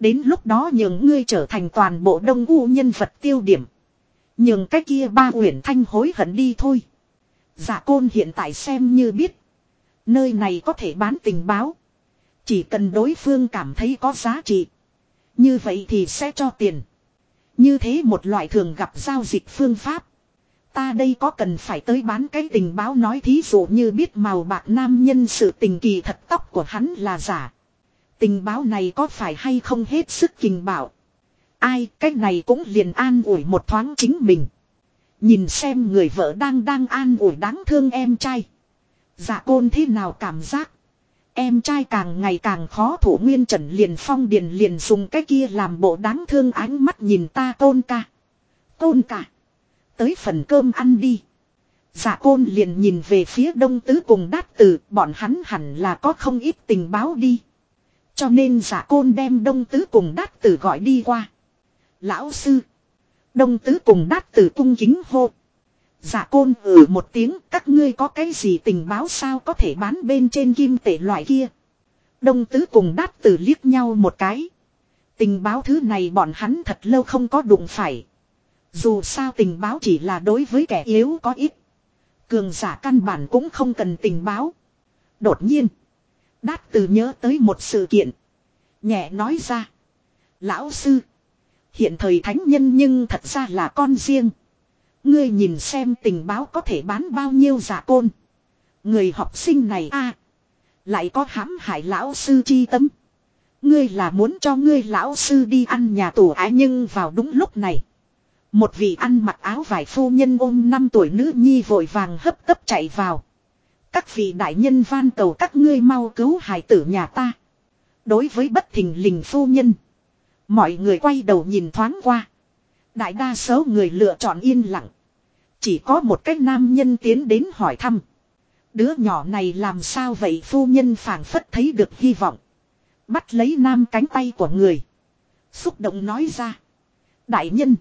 Đến lúc đó nhường ngươi trở thành toàn bộ đông u nhân vật tiêu điểm. Nhường cái kia ba uyển thanh hối hận đi thôi. Giả côn hiện tại xem như biết. Nơi này có thể bán tình báo. Chỉ cần đối phương cảm thấy có giá trị. Như vậy thì sẽ cho tiền. Như thế một loại thường gặp giao dịch phương pháp. Ta đây có cần phải tới bán cái tình báo nói thí dụ như biết màu bạc nam nhân sự tình kỳ thật tóc của hắn là giả. Tình báo này có phải hay không hết sức kinh bảo. Ai, cái này cũng liền an ủi một thoáng chính mình. Nhìn xem người vợ đang đang an ủi đáng thương em trai. Dạ côn thế nào cảm giác. Em trai càng ngày càng khó thủ nguyên trần liền phong điền liền dùng cái kia làm bộ đáng thương ánh mắt nhìn ta côn ca. Côn ca. Tới phần cơm ăn đi. Dạ côn liền nhìn về phía đông tứ cùng đát tử, bọn hắn hẳn là có không ít tình báo đi. Cho nên giả côn đem đông tứ cùng đát tử gọi đi qua. Lão sư. Đông tứ cùng đát tử cung kính hô. Giả côn ử ừ một tiếng, các ngươi có cái gì tình báo sao có thể bán bên trên kim tể loại kia. Đông tứ cùng đát tử liếc nhau một cái. Tình báo thứ này bọn hắn thật lâu không có đụng phải. Dù sao tình báo chỉ là đối với kẻ yếu có ít. Cường giả căn bản cũng không cần tình báo. Đột nhiên. Đát từ nhớ tới một sự kiện. Nhẹ nói ra. Lão sư. Hiện thời thánh nhân nhưng thật ra là con riêng. Ngươi nhìn xem tình báo có thể bán bao nhiêu giả côn. Người học sinh này a Lại có hãm hại lão sư chi tâm. Ngươi là muốn cho ngươi lão sư đi ăn nhà tù ái nhưng vào đúng lúc này. Một vị ăn mặc áo vải phu nhân ôm năm tuổi nữ nhi vội vàng hấp tấp chạy vào. Các vị đại nhân van cầu các ngươi mau cứu hài tử nhà ta. Đối với bất thình lình phu nhân. Mọi người quay đầu nhìn thoáng qua. Đại đa số người lựa chọn yên lặng. Chỉ có một cách nam nhân tiến đến hỏi thăm. Đứa nhỏ này làm sao vậy phu nhân phảng phất thấy được hy vọng. Bắt lấy nam cánh tay của người. Xúc động nói ra. Đại nhân.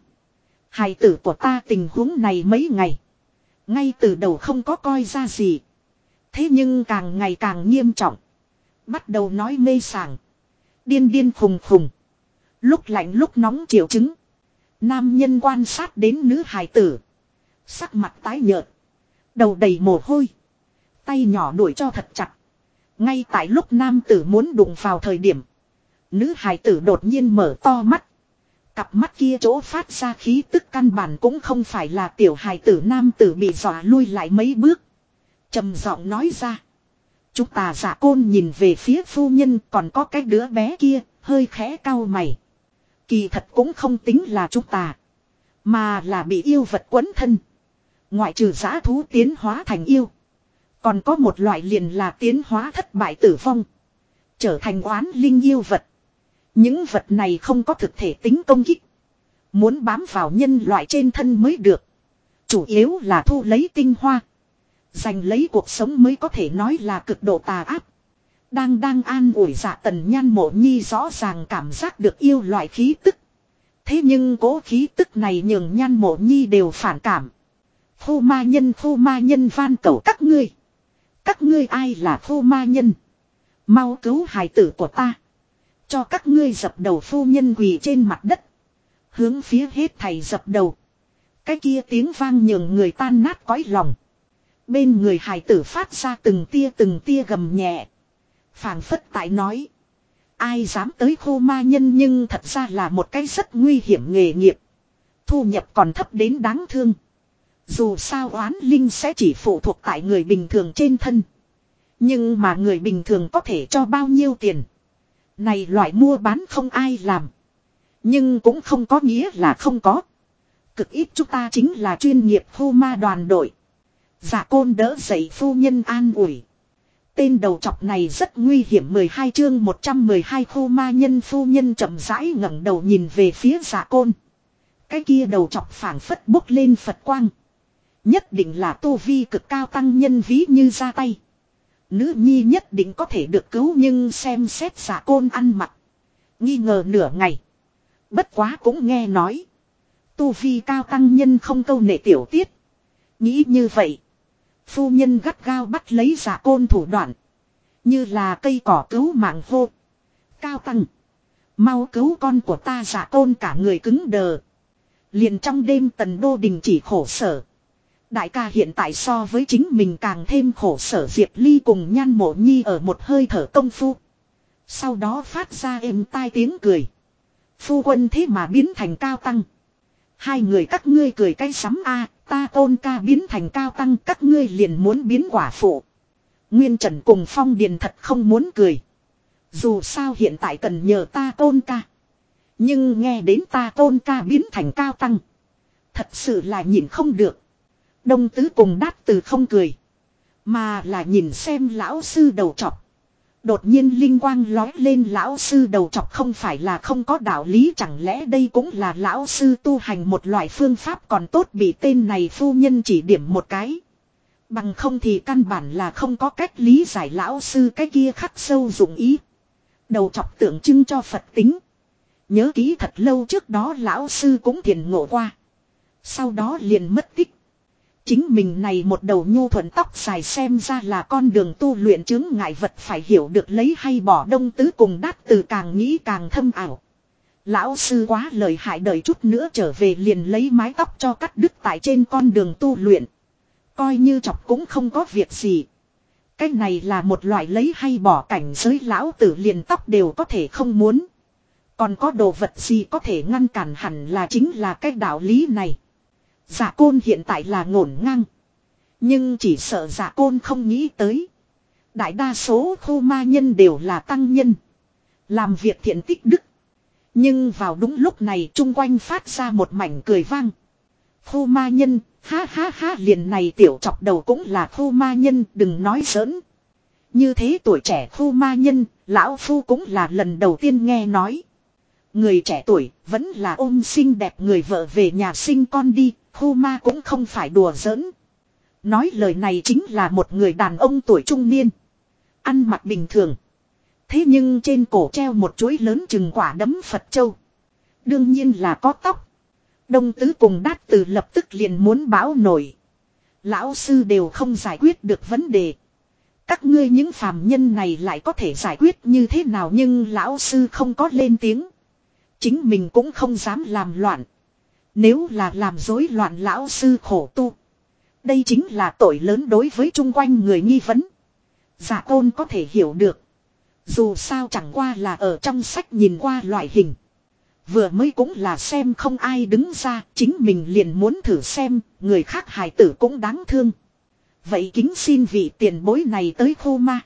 Hài tử của ta tình huống này mấy ngày. Ngay từ đầu không có coi ra gì. Thế nhưng càng ngày càng nghiêm trọng. Bắt đầu nói mê sảng. Điên điên khùng khùng. Lúc lạnh lúc nóng triệu chứng. Nam nhân quan sát đến nữ hài tử. Sắc mặt tái nhợt. Đầu đầy mồ hôi. Tay nhỏ đuổi cho thật chặt. Ngay tại lúc nam tử muốn đụng vào thời điểm. Nữ hài tử đột nhiên mở to mắt. Cặp mắt kia chỗ phát ra khí tức căn bản cũng không phải là tiểu hài tử nam tử bị dọa lui lại mấy bước trầm giọng nói ra. Chúng ta giả côn nhìn về phía phu nhân còn có cái đứa bé kia, hơi khẽ cau mày. Kỳ thật cũng không tính là chúng ta. Mà là bị yêu vật quấn thân. Ngoại trừ giã thú tiến hóa thành yêu. Còn có một loại liền là tiến hóa thất bại tử vong. Trở thành oán linh yêu vật. Những vật này không có thực thể tính công kích. Muốn bám vào nhân loại trên thân mới được. Chủ yếu là thu lấy tinh hoa. Giành lấy cuộc sống mới có thể nói là cực độ tà áp. Đang đang an ủi dạ tần nhan mộ nhi rõ ràng cảm giác được yêu loại khí tức. Thế nhưng cố khí tức này nhường nhan mộ nhi đều phản cảm. Khô ma nhân khô ma nhân van cầu các ngươi. Các ngươi ai là khô ma nhân. Mau cứu hài tử của ta. Cho các ngươi dập đầu phu nhân quỳ trên mặt đất. Hướng phía hết thầy dập đầu. Cái kia tiếng vang nhường người tan nát cõi lòng. Bên người hài tử phát ra từng tia từng tia gầm nhẹ. phảng phất tại nói. Ai dám tới khô ma nhân nhưng thật ra là một cái rất nguy hiểm nghề nghiệp. Thu nhập còn thấp đến đáng thương. Dù sao oán linh sẽ chỉ phụ thuộc tại người bình thường trên thân. Nhưng mà người bình thường có thể cho bao nhiêu tiền. Này loại mua bán không ai làm. Nhưng cũng không có nghĩa là không có. Cực ít chúng ta chính là chuyên nghiệp khô ma đoàn đội. Dạ côn đỡ dậy phu nhân an ủi. Tên đầu chọc này rất nguy hiểm 12 chương 112 khu ma nhân phu nhân chậm rãi ngẩng đầu nhìn về phía giả côn. Cái kia đầu chọc phảng phất bốc lên Phật quang. Nhất định là tu vi cực cao tăng nhân ví như ra tay. Nữ nhi nhất định có thể được cứu nhưng xem xét giả côn ăn mặc. Nghi ngờ nửa ngày. Bất quá cũng nghe nói. Tu vi cao tăng nhân không câu nệ tiểu tiết. Nghĩ như vậy. Phu nhân gắt gao bắt lấy giả côn thủ đoạn. Như là cây cỏ cứu mạng hô. Cao tăng. Mau cứu con của ta giả côn cả người cứng đờ. Liền trong đêm tần đô đình chỉ khổ sở. Đại ca hiện tại so với chính mình càng thêm khổ sở Diệp Ly cùng nhan mộ nhi ở một hơi thở công phu. Sau đó phát ra êm tai tiếng cười. Phu quân thế mà biến thành cao tăng. Hai người các ngươi cười cay sắm a ta tôn ca biến thành cao tăng, các ngươi liền muốn biến quả phụ. Nguyên Trần cùng Phong Điền thật không muốn cười. Dù sao hiện tại cần nhờ ta tôn ca. Nhưng nghe đến ta tôn ca biến thành cao tăng. Thật sự là nhìn không được. Đông tứ cùng đát từ không cười. Mà là nhìn xem lão sư đầu trọc. Đột nhiên linh quang lói lên lão sư đầu chọc không phải là không có đạo lý, chẳng lẽ đây cũng là lão sư tu hành một loại phương pháp còn tốt bị tên này phu nhân chỉ điểm một cái. Bằng không thì căn bản là không có cách lý giải lão sư cái kia khắc sâu dụng ý. Đầu chọc tượng trưng cho Phật tính. Nhớ kỹ thật lâu trước đó lão sư cũng thiền ngộ qua. Sau đó liền mất tích. Chính mình này một đầu nhu thuận tóc dài xem ra là con đường tu luyện chứng ngại vật phải hiểu được lấy hay bỏ đông tứ cùng đát từ càng nghĩ càng thâm ảo. Lão sư quá lời hại đợi chút nữa trở về liền lấy mái tóc cho cắt đứt tại trên con đường tu luyện. Coi như chọc cũng không có việc gì. Cái này là một loại lấy hay bỏ cảnh giới lão tử liền tóc đều có thể không muốn. Còn có đồ vật gì có thể ngăn cản hẳn là chính là cái đạo lý này. Giả côn hiện tại là ngổn ngang. Nhưng chỉ sợ giả côn không nghĩ tới. Đại đa số khu ma nhân đều là tăng nhân. Làm việc thiện tích đức. Nhưng vào đúng lúc này chung quanh phát ra một mảnh cười vang. Khu ma nhân, ha ha ha liền này tiểu chọc đầu cũng là khu ma nhân, đừng nói giỡn. Như thế tuổi trẻ khu ma nhân, lão phu cũng là lần đầu tiên nghe nói. Người trẻ tuổi, vẫn là ôm xinh đẹp người vợ về nhà sinh con đi, khu ma cũng không phải đùa giỡn. Nói lời này chính là một người đàn ông tuổi trung niên. Ăn mặc bình thường. Thế nhưng trên cổ treo một chuỗi lớn chừng quả đấm Phật Châu. Đương nhiên là có tóc. Đông tứ cùng đát từ lập tức liền muốn báo nổi. Lão sư đều không giải quyết được vấn đề. Các ngươi những phàm nhân này lại có thể giải quyết như thế nào nhưng lão sư không có lên tiếng. Chính mình cũng không dám làm loạn. Nếu là làm rối loạn lão sư khổ tu. Đây chính là tội lớn đối với chung quanh người nghi vấn. Giả tôn có thể hiểu được. Dù sao chẳng qua là ở trong sách nhìn qua loại hình. Vừa mới cũng là xem không ai đứng ra, chính mình liền muốn thử xem, người khác hài tử cũng đáng thương. Vậy kính xin vị tiền bối này tới khô ma.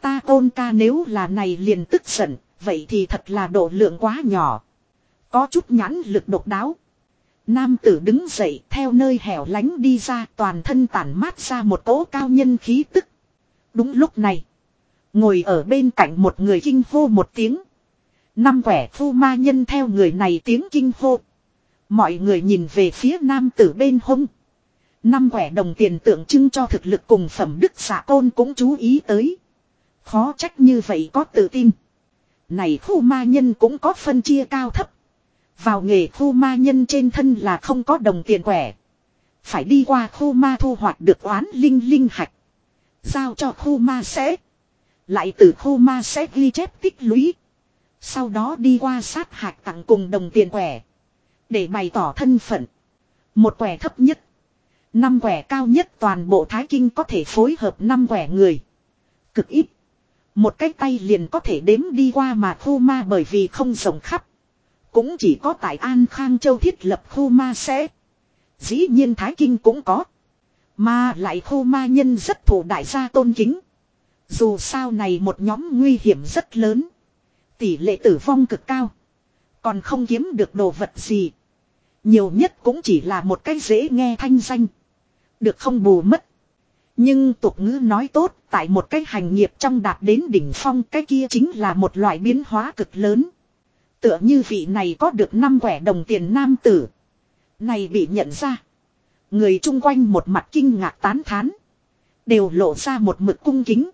Ta tôn ca nếu là này liền tức giận, vậy thì thật là độ lượng quá nhỏ. Có chút nhãn lực độc đáo. Nam tử đứng dậy theo nơi hẻo lánh đi ra toàn thân tản mát ra một cỗ cao nhân khí tức. Đúng lúc này. Ngồi ở bên cạnh một người kinh hô một tiếng. Năm quẻ phu ma nhân theo người này tiếng kinh hô. Mọi người nhìn về phía nam tử bên hông. Năm quẻ đồng tiền tượng trưng cho thực lực cùng phẩm đức giả côn cũng chú ý tới. Khó trách như vậy có tự tin. Này khu ma nhân cũng có phân chia cao thấp. Vào nghề khu ma nhân trên thân là không có đồng tiền quẻ. Phải đi qua khu ma thu hoạch được oán linh linh hạch. Giao cho khu ma sẽ. Lại từ khu ma sẽ ghi chép tích lũy. Sau đó đi qua sát hạch tặng cùng đồng tiền quẻ. Để bày tỏ thân phận. Một quẻ thấp nhất. Năm quẻ cao nhất toàn bộ Thái Kinh có thể phối hợp năm quẻ người. Cực ít. Một cái tay liền có thể đếm đi qua mà khu ma bởi vì không rộng khắp. Cũng chỉ có tại An Khang Châu thiết lập khu ma sẽ. Dĩ nhiên Thái Kinh cũng có. Mà lại khu ma nhân rất thủ đại gia tôn kính. Dù sao này một nhóm nguy hiểm rất lớn. Tỷ lệ tử vong cực cao. Còn không kiếm được đồ vật gì. Nhiều nhất cũng chỉ là một cái dễ nghe thanh danh. Được không bù mất. Nhưng tục ngữ nói tốt, tại một cái hành nghiệp trong đạt đến đỉnh phong cái kia chính là một loại biến hóa cực lớn. Tựa như vị này có được năm quẻ đồng tiền nam tử. Này bị nhận ra. Người chung quanh một mặt kinh ngạc tán thán. Đều lộ ra một mực cung kính.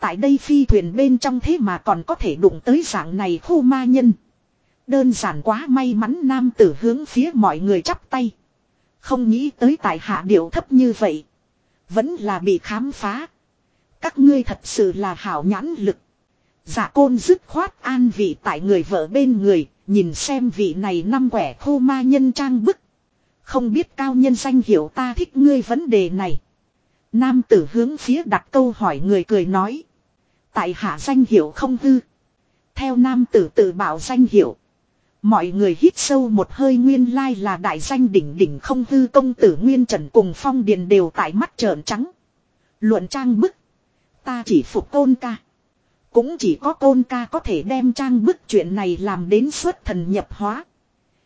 Tại đây phi thuyền bên trong thế mà còn có thể đụng tới dạng này khu ma nhân. Đơn giản quá may mắn nam tử hướng phía mọi người chắp tay. Không nghĩ tới tại hạ điệu thấp như vậy. Vẫn là bị khám phá. Các ngươi thật sự là hảo nhãn lực dạ côn dứt khoát an vị tại người vợ bên người, nhìn xem vị này năm quẻ khô ma nhân trang bức. Không biết cao nhân danh hiểu ta thích ngươi vấn đề này. Nam tử hướng phía đặt câu hỏi người cười nói. Tại hạ danh hiệu không hư. Theo nam tử tự bảo danh hiệu. Mọi người hít sâu một hơi nguyên lai là đại danh đỉnh đỉnh không hư công tử Nguyên Trần cùng Phong Điền đều tại mắt trợn trắng. Luận trang bức. Ta chỉ phục tôn ca. Cũng chỉ có côn ca có thể đem trang bức chuyện này làm đến xuất thần nhập hóa.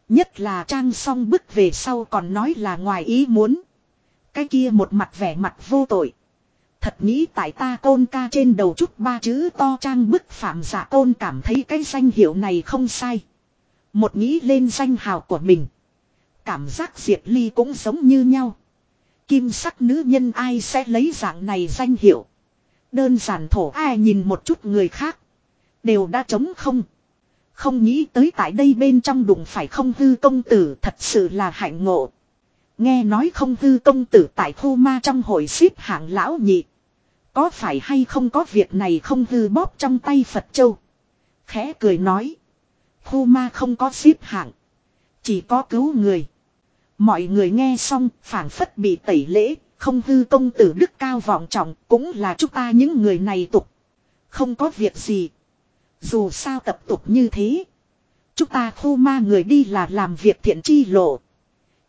Nhất là trang xong bức về sau còn nói là ngoài ý muốn. Cái kia một mặt vẻ mặt vô tội. Thật nghĩ tại ta côn ca trên đầu chút ba chữ to trang bức phạm giả côn cảm thấy cái danh hiệu này không sai. Một nghĩ lên danh hào của mình. Cảm giác diệt ly cũng giống như nhau. Kim sắc nữ nhân ai sẽ lấy dạng này danh hiệu. Đơn giản thổ ai nhìn một chút người khác. Đều đã trống không. Không nghĩ tới tại đây bên trong đụng phải không hư công tử thật sự là hạnh ngộ. Nghe nói không hư công tử tại khu ma trong hội xếp hạng lão nhị. Có phải hay không có việc này không hư bóp trong tay Phật Châu. Khẽ cười nói. Khu ma không có xếp hạng. Chỉ có cứu người. Mọi người nghe xong phản phất bị tẩy lễ. Không hư công tử đức cao vọng trọng cũng là chúng ta những người này tục. Không có việc gì. Dù sao tập tục như thế. Chúng ta khu ma người đi là làm việc thiện chi lộ.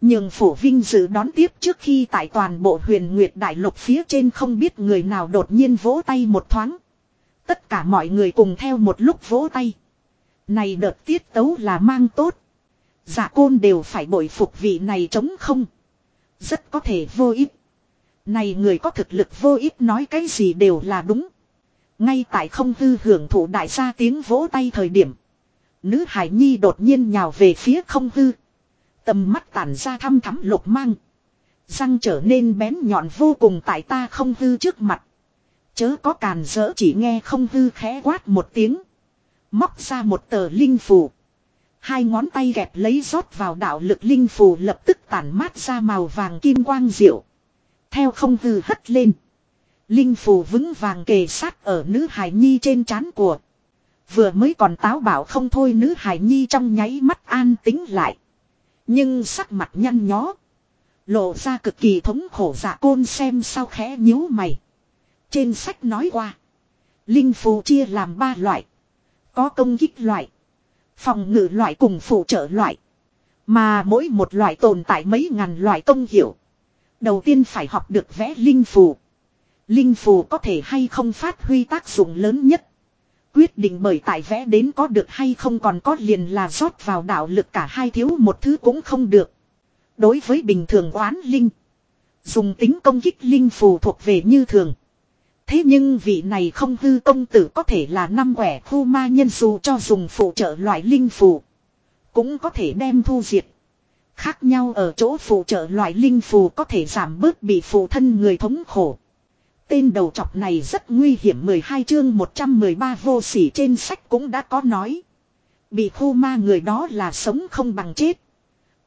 Nhưng phủ vinh dự đón tiếp trước khi tại toàn bộ huyền nguyệt đại lục phía trên không biết người nào đột nhiên vỗ tay một thoáng. Tất cả mọi người cùng theo một lúc vỗ tay. Này đợt tiết tấu là mang tốt. giả côn đều phải bội phục vị này chống không. Rất có thể vô ích. Này người có thực lực vô ít nói cái gì đều là đúng. Ngay tại không hư hưởng thụ đại gia tiếng vỗ tay thời điểm. Nữ hải nhi đột nhiên nhào về phía không hư. Tầm mắt tản ra thăm thắm lục mang. Răng trở nên bén nhọn vô cùng tại ta không hư trước mặt. Chớ có càn dỡ chỉ nghe không hư khẽ quát một tiếng. Móc ra một tờ linh phù. Hai ngón tay gẹp lấy rót vào đạo lực linh phù lập tức tản mát ra màu vàng kim quang diệu. Theo không hư hất lên. Linh phù vững vàng kề sát ở nữ hải nhi trên trán của. Vừa mới còn táo bảo không thôi nữ hải nhi trong nháy mắt an tính lại. Nhưng sắc mặt nhăn nhó. Lộ ra cực kỳ thống khổ dạ côn xem sao khẽ nhíu mày. Trên sách nói qua. Linh phù chia làm ba loại. Có công kích loại. Phòng ngự loại cùng phụ trợ loại. Mà mỗi một loại tồn tại mấy ngàn loại công hiệu. Đầu tiên phải học được vẽ linh phù. Linh phù có thể hay không phát huy tác dụng lớn nhất. Quyết định bởi tại vẽ đến có được hay không còn có liền là rót vào đạo lực cả hai thiếu một thứ cũng không được. Đối với bình thường oán linh. Dùng tính công kích linh phù thuộc về như thường. Thế nhưng vị này không hư công tử có thể là năm quẻ khu ma nhân dù cho dùng phụ trợ loại linh phù. Cũng có thể đem thu diệt. Khác nhau ở chỗ phụ trợ loại linh phù có thể giảm bớt bị phụ thân người thống khổ. Tên đầu trọc này rất nguy hiểm 12 chương 113 vô sỉ trên sách cũng đã có nói. Bị khu ma người đó là sống không bằng chết.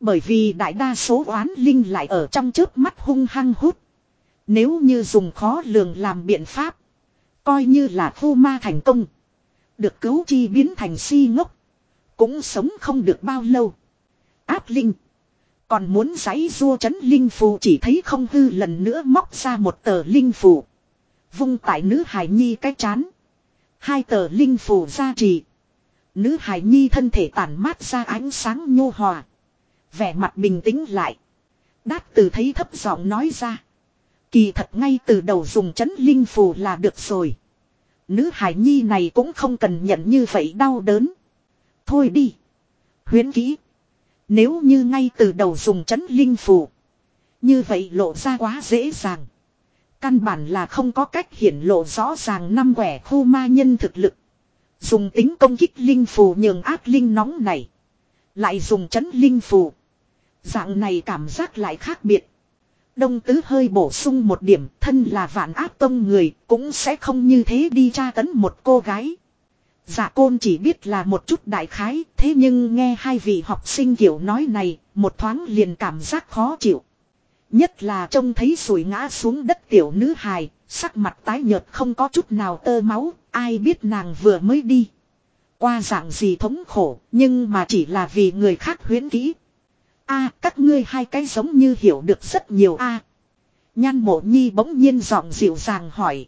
Bởi vì đại đa số oán linh lại ở trong trước mắt hung hăng hút. Nếu như dùng khó lường làm biện pháp. Coi như là khu ma thành công. Được cứu chi biến thành si ngốc. Cũng sống không được bao lâu. Áp linh. Còn muốn giấy rua chấn linh phù chỉ thấy không hư lần nữa móc ra một tờ linh phù. Vung tại nữ hải nhi cái chán. Hai tờ linh phù ra trì. Nữ hải nhi thân thể tản mát ra ánh sáng nhô hòa. Vẻ mặt bình tĩnh lại. Đát từ thấy thấp giọng nói ra. Kỳ thật ngay từ đầu dùng chấn linh phù là được rồi. Nữ hải nhi này cũng không cần nhận như vậy đau đớn. Thôi đi. Huyến kỹ. Nếu như ngay từ đầu dùng chấn linh phù. Như vậy lộ ra quá dễ dàng. Căn bản là không có cách hiển lộ rõ ràng năm quẻ khu ma nhân thực lực. Dùng tính công kích linh phù nhường ác linh nóng này. Lại dùng chấn linh phù. Dạng này cảm giác lại khác biệt. Đông tứ hơi bổ sung một điểm, thân là vạn áp tông người, cũng sẽ không như thế đi tra tấn một cô gái. Dạ côn chỉ biết là một chút đại khái thế nhưng nghe hai vị học sinh kiểu nói này một thoáng liền cảm giác khó chịu. Nhất là trông thấy sủi ngã xuống đất tiểu nữ hài, sắc mặt tái nhợt không có chút nào tơ máu, ai biết nàng vừa mới đi. Qua dạng gì thống khổ, nhưng mà chỉ là vì người khác huyến kỹ. a các ngươi hai cái giống như hiểu được rất nhiều a Nhan mộ nhi bỗng nhiên giọng dịu dàng hỏi.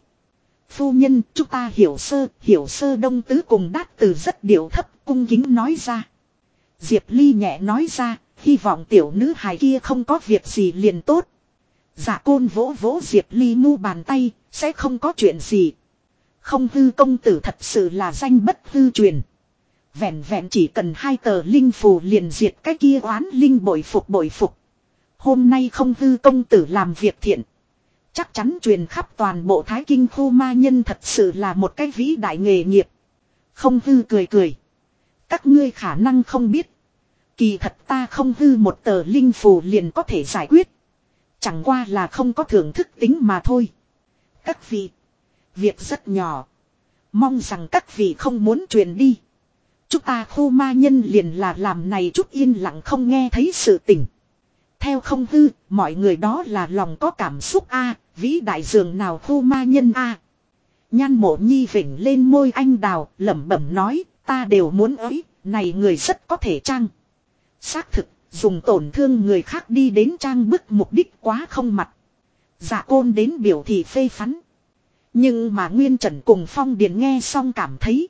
Phu nhân, chúng ta hiểu sơ, hiểu sơ đông tứ cùng đát từ rất điệu thấp, cung kính nói ra. Diệp Ly nhẹ nói ra, Hy vọng tiểu nữ hài kia không có việc gì liền tốt. Giả côn vỗ vỗ Diệp Ly mu bàn tay, sẽ không có chuyện gì. Không hư công tử thật sự là danh bất hư truyền. Vẹn vẹn chỉ cần hai tờ linh phù liền diệt cái kia oán linh bội phục bội phục. Hôm nay không hư công tử làm việc thiện. Chắc chắn truyền khắp toàn bộ thái kinh khu ma nhân thật sự là một cái vĩ đại nghề nghiệp. Không hư cười cười. Các ngươi khả năng không biết. Kỳ thật ta không hư một tờ linh phù liền có thể giải quyết. Chẳng qua là không có thưởng thức tính mà thôi. Các vị. Việc rất nhỏ. Mong rằng các vị không muốn truyền đi. Chúng ta khu ma nhân liền là làm này chút yên lặng không nghe thấy sự tình. Theo không hư, mọi người đó là lòng có cảm xúc a vĩ đại dường nào khu ma nhân a Nhan mộ nhi vỉnh lên môi anh đào, lẩm bẩm nói, ta đều muốn ấy, này người rất có thể trang. Xác thực, dùng tổn thương người khác đi đến trang bức mục đích quá không mặt. giả côn đến biểu thị phê phắn. Nhưng mà Nguyên Trần cùng Phong Điền nghe xong cảm thấy.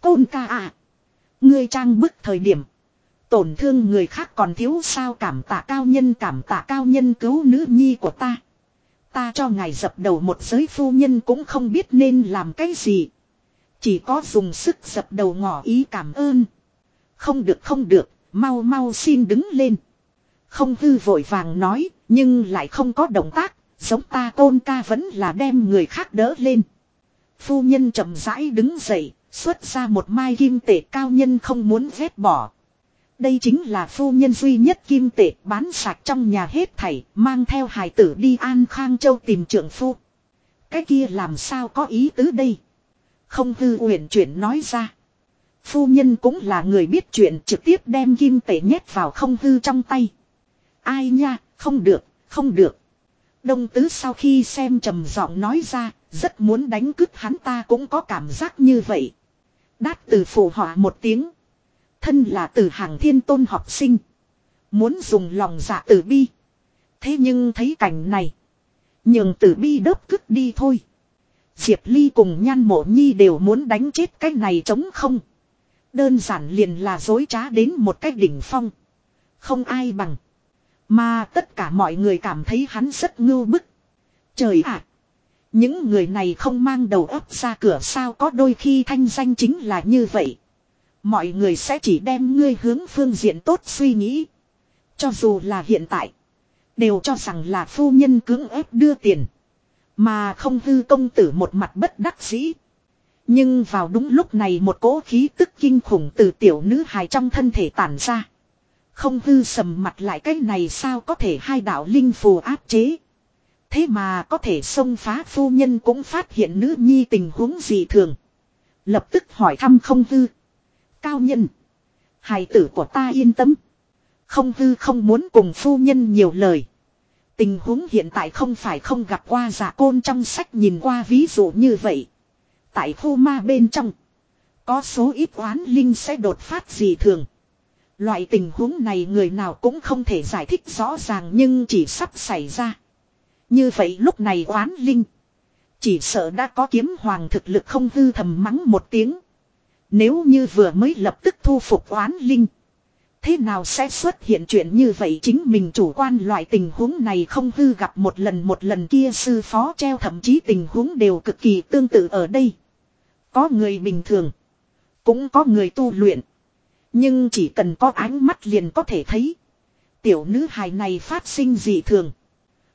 Côn ca à. Ngươi trang bức thời điểm. Tổn thương người khác còn thiếu sao cảm tạ cao nhân cảm tạ cao nhân cứu nữ nhi của ta. Ta cho ngài dập đầu một giới phu nhân cũng không biết nên làm cái gì. Chỉ có dùng sức dập đầu ngỏ ý cảm ơn. Không được không được, mau mau xin đứng lên. Không hư vội vàng nói, nhưng lại không có động tác, giống ta tôn ca vẫn là đem người khác đỡ lên. Phu nhân chậm rãi đứng dậy, xuất ra một mai kim tệ cao nhân không muốn vét bỏ. Đây chính là phu nhân duy nhất kim tệ bán sạc trong nhà hết thảy, mang theo hài tử đi An Khang Châu tìm trưởng phu. Cái kia làm sao có ý tứ đây? Không hư uyển chuyển nói ra. Phu nhân cũng là người biết chuyện trực tiếp đem kim tệ nhét vào không hư trong tay. Ai nha, không được, không được. Đông tứ sau khi xem trầm giọng nói ra, rất muốn đánh cướp hắn ta cũng có cảm giác như vậy. Đát từ phủ họa một tiếng. Thân là từ hàng thiên tôn học sinh. Muốn dùng lòng dạ tử bi. Thế nhưng thấy cảnh này. Nhường tử bi đớp cứt đi thôi. Diệp Ly cùng nhan mộ nhi đều muốn đánh chết cái này chống không. Đơn giản liền là dối trá đến một cái đỉnh phong. Không ai bằng. Mà tất cả mọi người cảm thấy hắn rất ngưu bức. Trời ạ! những người này không mang đầu óc ra cửa sao có đôi khi thanh danh chính là như vậy. Mọi người sẽ chỉ đem ngươi hướng phương diện tốt suy nghĩ. Cho dù là hiện tại. Đều cho rằng là phu nhân cưỡng ép đưa tiền. Mà không hư công tử một mặt bất đắc dĩ. Nhưng vào đúng lúc này một cỗ khí tức kinh khủng từ tiểu nữ hài trong thân thể tản ra. Không hư sầm mặt lại cái này sao có thể hai đạo linh phù áp chế. Thế mà có thể xông phá phu nhân cũng phát hiện nữ nhi tình huống gì thường. Lập tức hỏi thăm không hư. Cao nhân. Hài tử của ta yên tâm. Không hư không muốn cùng phu nhân nhiều lời. Tình huống hiện tại không phải không gặp qua giả côn trong sách nhìn qua ví dụ như vậy. Tại khu ma bên trong. Có số ít oán linh sẽ đột phát gì thường. Loại tình huống này người nào cũng không thể giải thích rõ ràng nhưng chỉ sắp xảy ra. Như vậy lúc này oán linh. Chỉ sợ đã có kiếm hoàng thực lực không hư thầm mắng một tiếng. Nếu như vừa mới lập tức thu phục oán linh. Thế nào sẽ xuất hiện chuyện như vậy chính mình chủ quan loại tình huống này không hư gặp một lần một lần kia sư phó treo thậm chí tình huống đều cực kỳ tương tự ở đây. Có người bình thường. Cũng có người tu luyện. Nhưng chỉ cần có ánh mắt liền có thể thấy. Tiểu nữ hài này phát sinh dị thường.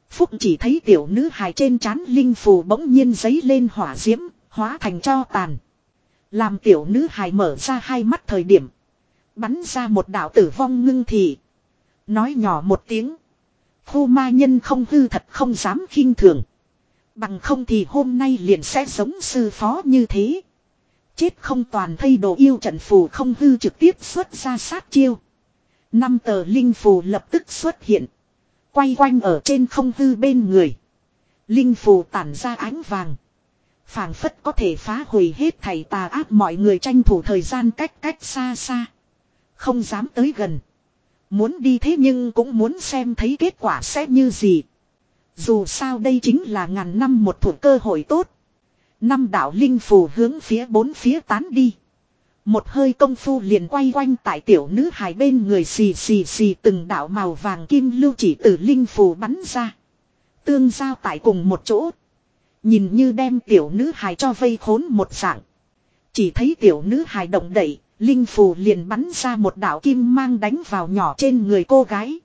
Phúc chỉ thấy tiểu nữ hài trên trán linh phù bỗng nhiên giấy lên hỏa diễm, hóa thành cho tàn. Làm tiểu nữ hài mở ra hai mắt thời điểm. Bắn ra một đạo tử vong ngưng thị. Nói nhỏ một tiếng. Khu ma nhân không hư thật không dám khinh thường. Bằng không thì hôm nay liền sẽ giống sư phó như thế. Chết không toàn thây đồ yêu trận phù không hư trực tiếp xuất ra sát chiêu. Năm tờ linh phù lập tức xuất hiện. Quay quanh ở trên không hư bên người. Linh phù tản ra ánh vàng phảng phất có thể phá hủy hết thầy tà ác mọi người tranh thủ thời gian cách cách xa xa. Không dám tới gần. Muốn đi thế nhưng cũng muốn xem thấy kết quả sẽ như gì. Dù sao đây chính là ngàn năm một thủ cơ hội tốt. Năm đạo linh phù hướng phía bốn phía tán đi. Một hơi công phu liền quay quanh tại tiểu nữ hài bên người xì xì xì từng đạo màu vàng kim lưu chỉ từ linh phù bắn ra. Tương giao tại cùng một chỗ. Nhìn như đem tiểu nữ hài cho vây khốn một dạng. Chỉ thấy tiểu nữ hài động đậy, linh phù liền bắn ra một đạo kim mang đánh vào nhỏ trên người cô gái.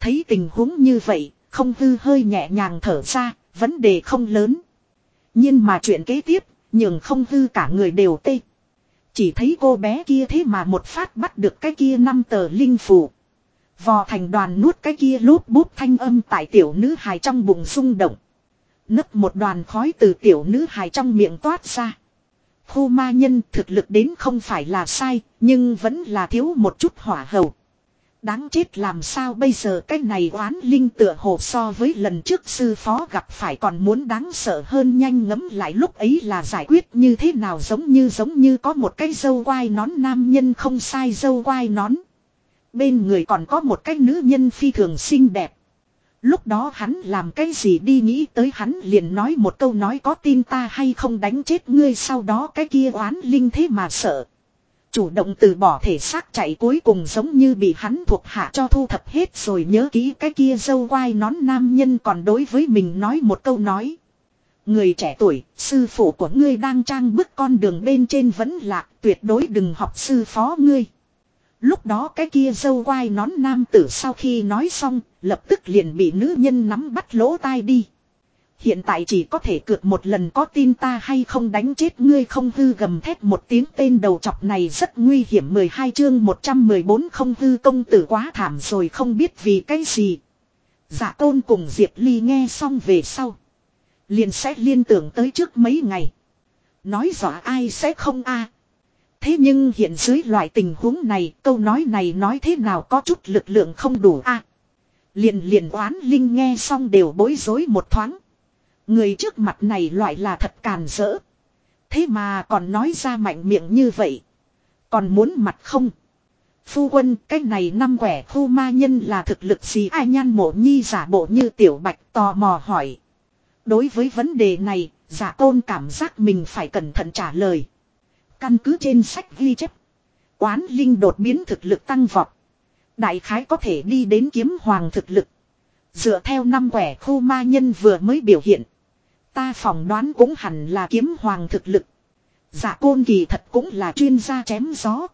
Thấy tình huống như vậy, không hư hơi nhẹ nhàng thở ra, vấn đề không lớn. Nhưng mà chuyện kế tiếp, nhường không hư cả người đều tê. Chỉ thấy cô bé kia thế mà một phát bắt được cái kia năm tờ linh phù. Vò thành đoàn nuốt cái kia lút bút thanh âm tại tiểu nữ hài trong bụng rung động. Nấc một đoàn khói từ tiểu nữ hài trong miệng toát ra. Khu ma nhân thực lực đến không phải là sai, nhưng vẫn là thiếu một chút hỏa hầu. Đáng chết làm sao bây giờ cái này oán linh tựa hồ so với lần trước sư phó gặp phải còn muốn đáng sợ hơn nhanh ngấm lại lúc ấy là giải quyết như thế nào giống như giống như có một cái dâu quai nón nam nhân không sai dâu quai nón. Bên người còn có một cái nữ nhân phi thường xinh đẹp. Lúc đó hắn làm cái gì đi nghĩ tới hắn liền nói một câu nói có tin ta hay không đánh chết ngươi sau đó cái kia oán linh thế mà sợ. Chủ động từ bỏ thể xác chạy cuối cùng giống như bị hắn thuộc hạ cho thu thập hết rồi nhớ kỹ cái kia dâu quai nón nam nhân còn đối với mình nói một câu nói. Người trẻ tuổi, sư phụ của ngươi đang trang bước con đường bên trên vẫn lạc, tuyệt đối đừng học sư phó ngươi. Lúc đó cái kia dâu quai nón nam tử sau khi nói xong, lập tức liền bị nữ nhân nắm bắt lỗ tai đi. Hiện tại chỉ có thể cược một lần có tin ta hay không đánh chết ngươi không hư gầm thét một tiếng tên đầu chọc này rất nguy hiểm 12 chương 114 không hư công tử quá thảm rồi không biết vì cái gì. Dạ tôn cùng Diệp Ly nghe xong về sau. Liền sẽ liên tưởng tới trước mấy ngày. Nói rõ ai sẽ không a Thế nhưng hiện dưới loại tình huống này, câu nói này nói thế nào có chút lực lượng không đủ a Liền liền oán linh nghe xong đều bối rối một thoáng. Người trước mặt này loại là thật càn rỡ. Thế mà còn nói ra mạnh miệng như vậy. Còn muốn mặt không? Phu quân, cái này năm quẻ khu ma nhân là thực lực gì ai nhan mộ nhi giả bộ như tiểu bạch tò mò hỏi. Đối với vấn đề này, giả tôn cảm giác mình phải cẩn thận trả lời. Căn cứ trên sách ghi chép. Quán linh đột biến thực lực tăng vọt. Đại khái có thể đi đến kiếm hoàng thực lực. Dựa theo năm quẻ khu ma nhân vừa mới biểu hiện. Ta phỏng đoán cũng hẳn là kiếm hoàng thực lực. Dạ côn kỳ thật cũng là chuyên gia chém gió.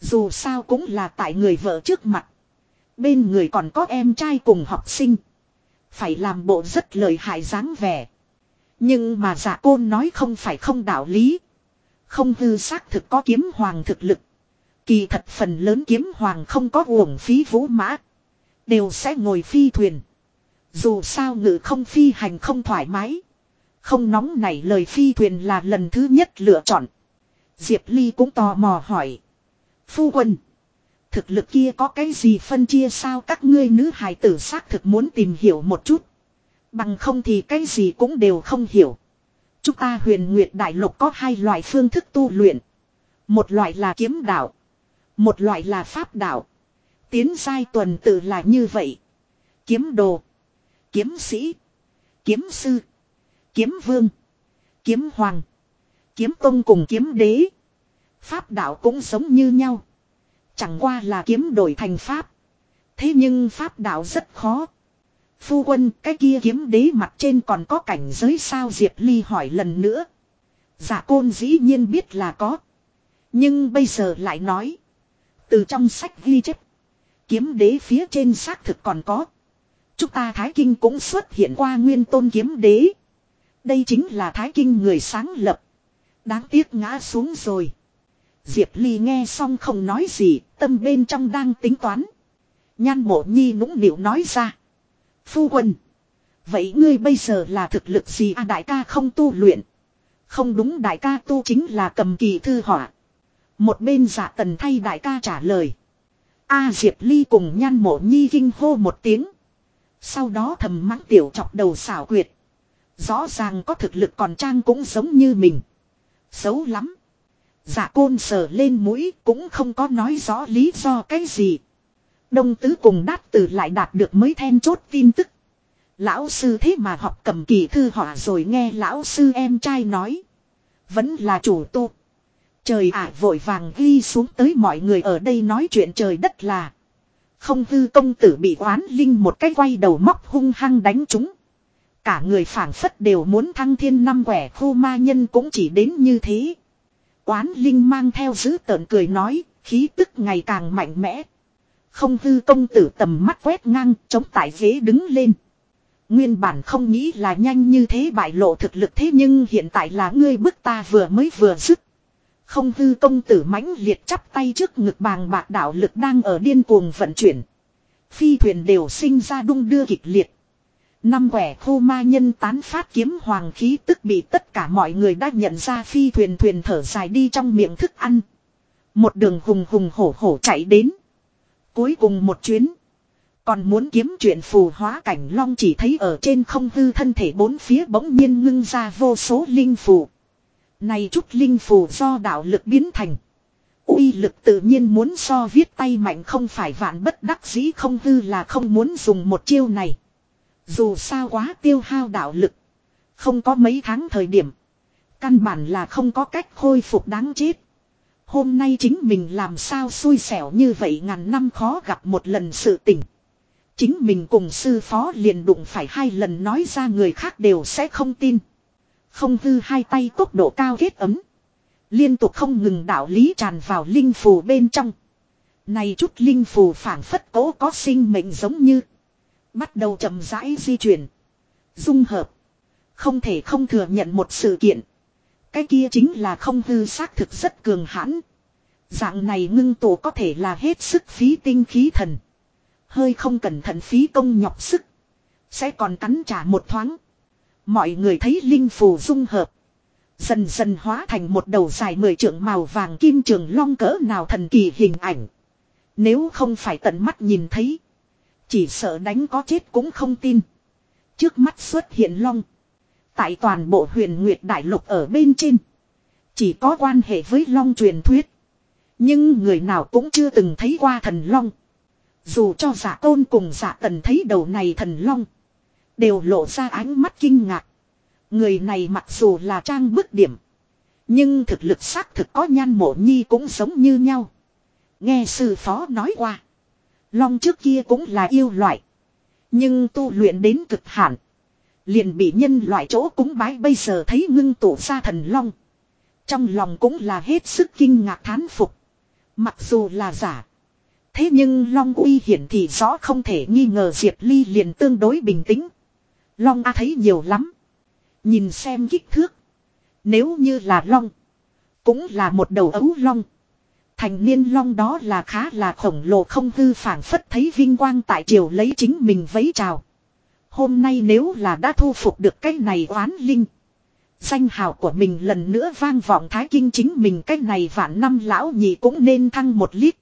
Dù sao cũng là tại người vợ trước mặt. Bên người còn có em trai cùng học sinh. Phải làm bộ rất lợi hại dáng vẻ. Nhưng mà dạ côn nói không phải không đạo lý. Không hư xác thực có kiếm hoàng thực lực. Kỳ thật phần lớn kiếm hoàng không có uổng phí vũ mã. Đều sẽ ngồi phi thuyền. Dù sao ngự không phi hành không thoải mái. Không nóng nảy lời phi thuyền là lần thứ nhất lựa chọn. Diệp Ly cũng tò mò hỏi. Phu quân. Thực lực kia có cái gì phân chia sao các ngươi nữ hài tử xác thực muốn tìm hiểu một chút. Bằng không thì cái gì cũng đều không hiểu. Chúng ta huyền nguyệt đại lục có hai loại phương thức tu luyện. Một loại là kiếm đạo. Một loại là pháp đạo. Tiến giai tuần tự là như vậy. Kiếm đồ. Kiếm sĩ. Kiếm sư. Kiếm vương. Kiếm hoàng. Kiếm tông cùng kiếm đế. Pháp đạo cũng giống như nhau. Chẳng qua là kiếm đổi thành pháp. Thế nhưng pháp đạo rất khó. Phu quân, cái kia kiếm đế mặt trên còn có cảnh giới sao Diệp Ly hỏi lần nữa. Giả côn dĩ nhiên biết là có. Nhưng bây giờ lại nói. Từ trong sách ghi chép. Kiếm đế phía trên xác thực còn có. Chúng ta Thái Kinh cũng xuất hiện qua nguyên tôn kiếm đế. Đây chính là Thái Kinh người sáng lập. Đáng tiếc ngã xuống rồi. Diệp Ly nghe xong không nói gì, tâm bên trong đang tính toán. Nhan mộ nhi nũng nịu nói ra. Phu quân. Vậy ngươi bây giờ là thực lực gì à đại ca không tu luyện. Không đúng đại ca tu chính là cầm kỳ thư họa. Một bên giả tần thay đại ca trả lời. A Diệp Ly cùng nhan mộ nhi kinh hô một tiếng. Sau đó thầm mắng tiểu chọc đầu xảo quyệt. Rõ ràng có thực lực còn trang cũng giống như mình. Xấu lắm. Dạ côn sờ lên mũi cũng không có nói rõ lý do cái gì. Đông tứ cùng đát tử lại đạt được mới then chốt tin tức. Lão sư thế mà học cầm kỳ thư họa rồi nghe lão sư em trai nói. Vẫn là chủ tu. Trời ạ vội vàng ghi xuống tới mọi người ở đây nói chuyện trời đất là. Không hư công tử bị oán linh một cái quay đầu móc hung hăng đánh chúng. Cả người phảng phất đều muốn thăng thiên năm quẻ khu ma nhân cũng chỉ đến như thế. Oán linh mang theo dữ tợn cười nói, khí tức ngày càng mạnh mẽ. Không hư công tử tầm mắt quét ngang, chống tại ghế đứng lên. Nguyên bản không nghĩ là nhanh như thế bại lộ thực lực thế nhưng hiện tại là ngươi bức ta vừa mới vừa dứt. Không hư công tử mãnh liệt chắp tay trước ngực bàng bạc đạo lực đang ở điên cuồng vận chuyển. Phi thuyền đều sinh ra đung đưa kịch liệt. Năm quẻ khô ma nhân tán phát kiếm hoàng khí tức bị tất cả mọi người đã nhận ra phi thuyền thuyền thở dài đi trong miệng thức ăn. Một đường hùng hùng hổ hổ chạy đến. Cuối cùng một chuyến. Còn muốn kiếm chuyện phù hóa cảnh long chỉ thấy ở trên không hư thân thể bốn phía bỗng nhiên ngưng ra vô số linh phù. Này chút linh phù do đạo lực biến thành. uy lực tự nhiên muốn so viết tay mạnh không phải vạn bất đắc dĩ không hư là không muốn dùng một chiêu này. Dù sao quá tiêu hao đạo lực. Không có mấy tháng thời điểm. Căn bản là không có cách khôi phục đáng chết. Hôm nay chính mình làm sao xui xẻo như vậy ngàn năm khó gặp một lần sự tình. Chính mình cùng sư phó liền đụng phải hai lần nói ra người khác đều sẽ không tin. Không hư hai tay tốc độ cao kết ấm. Liên tục không ngừng đạo lý tràn vào linh phù bên trong. Này chút linh phù phản phất cố có sinh mệnh giống như. Bắt đầu chậm rãi di chuyển. Dung hợp. Không thể không thừa nhận một sự kiện. Cái kia chính là không hư xác thực rất cường hãn. Dạng này ngưng tụ có thể là hết sức phí tinh khí thần. Hơi không cẩn thận phí công nhọc sức. Sẽ còn cắn trả một thoáng. Mọi người thấy linh phù dung hợp. Dần dần hóa thành một đầu dài mười trượng màu vàng kim trường long cỡ nào thần kỳ hình ảnh. Nếu không phải tận mắt nhìn thấy. Chỉ sợ đánh có chết cũng không tin. Trước mắt xuất hiện long. Tại toàn bộ huyền Nguyệt Đại Lục ở bên trên. Chỉ có quan hệ với long truyền thuyết. Nhưng người nào cũng chưa từng thấy qua thần long. Dù cho giả tôn cùng giả tần thấy đầu này thần long. Đều lộ ra ánh mắt kinh ngạc. Người này mặc dù là trang bức điểm. Nhưng thực lực xác thực có nhan mộ nhi cũng giống như nhau. Nghe sư phó nói qua. Long trước kia cũng là yêu loại. Nhưng tu luyện đến cực hạn. Liền bị nhân loại chỗ cúng bái bây giờ thấy ngưng tụ ra thần long. Trong lòng cũng là hết sức kinh ngạc thán phục. Mặc dù là giả. Thế nhưng Long uy hiển thì rõ không thể nghi ngờ Diệp Ly liền tương đối bình tĩnh. Long A thấy nhiều lắm. Nhìn xem kích thước. Nếu như là Long. Cũng là một đầu ấu Long. Thành niên Long đó là khá là khổng lồ không hư phản phất thấy vinh quang tại triều lấy chính mình vấy trào. Hôm nay nếu là đã thu phục được cái này oán linh. Danh hào của mình lần nữa vang vọng thái kinh chính mình cái này vạn năm lão nhị cũng nên thăng một lít.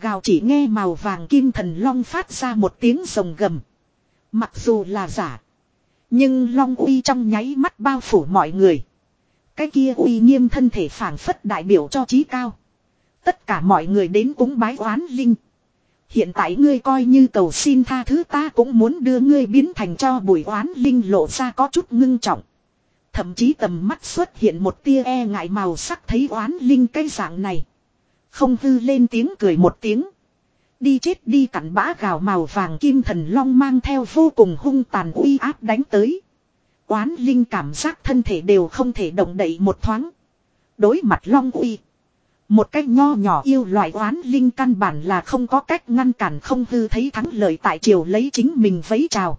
Gào chỉ nghe màu vàng kim thần long phát ra một tiếng rồng gầm. Mặc dù là giả. Nhưng long uy trong nháy mắt bao phủ mọi người. Cái kia uy nghiêm thân thể phản phất đại biểu cho trí cao. Tất cả mọi người đến cúng bái oán linh. Hiện tại ngươi coi như cầu xin tha thứ ta cũng muốn đưa ngươi biến thành cho bùi oán linh lộ ra có chút ngưng trọng. Thậm chí tầm mắt xuất hiện một tia e ngại màu sắc thấy oán linh cái dạng này. Không hư lên tiếng cười một tiếng. Đi chết đi cặn bã gào màu vàng kim thần long mang theo vô cùng hung tàn uy áp đánh tới. Quán linh cảm giác thân thể đều không thể động đậy một thoáng. Đối mặt long uy. Một cách nho nhỏ yêu loại oán linh căn bản là không có cách ngăn cản không hư thấy thắng lợi tại triều lấy chính mình vấy trào.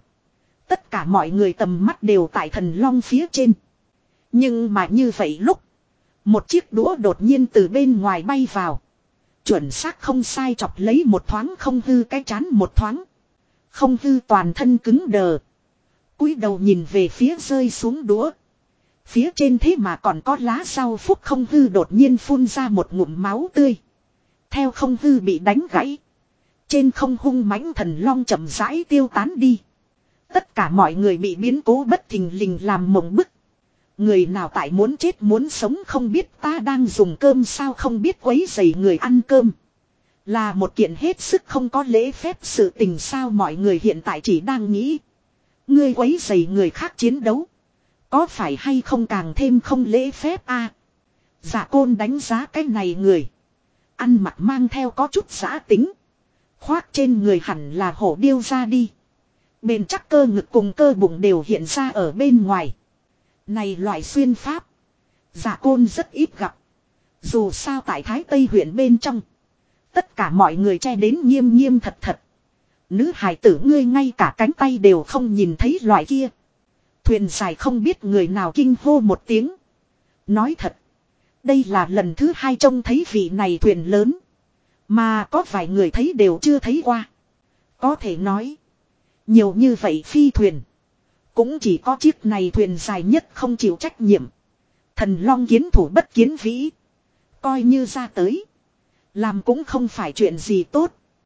Tất cả mọi người tầm mắt đều tại thần long phía trên. Nhưng mà như vậy lúc. Một chiếc đũa đột nhiên từ bên ngoài bay vào. Chuẩn xác không sai chọc lấy một thoáng không hư cái chán một thoáng. Không hư toàn thân cứng đờ. cúi đầu nhìn về phía rơi xuống đũa. Phía trên thế mà còn có lá sau phúc không hư đột nhiên phun ra một ngụm máu tươi. Theo không hư bị đánh gãy. Trên không hung mãnh thần long chậm rãi tiêu tán đi. Tất cả mọi người bị biến cố bất thình lình làm mộng bức. Người nào tại muốn chết muốn sống không biết ta đang dùng cơm sao không biết quấy dày người ăn cơm. Là một kiện hết sức không có lễ phép sự tình sao mọi người hiện tại chỉ đang nghĩ. Ngươi quấy dày người khác chiến đấu. Có phải hay không càng thêm không lễ phép a? À, côn đánh giá cái này người. Ăn mặc mang theo có chút giã tính. Khoác trên người hẳn là hổ điêu ra đi. Bền chắc cơ ngực cùng cơ bụng đều hiện ra ở bên ngoài. Này loại xuyên pháp. Giả côn rất ít gặp. Dù sao tại Thái Tây huyện bên trong. Tất cả mọi người che đến nghiêm nghiêm thật thật. Nữ hài tử ngươi ngay cả cánh tay đều không nhìn thấy loại kia. Thuyền dài không biết người nào kinh hô một tiếng. Nói thật. Đây là lần thứ hai trông thấy vị này thuyền lớn. Mà có vài người thấy đều chưa thấy qua. Có thể nói. Nhiều như vậy phi thuyền. Cũng chỉ có chiếc này thuyền dài nhất không chịu trách nhiệm. Thần long kiến thủ bất kiến vĩ. Coi như ra tới. Làm cũng không phải chuyện gì tốt.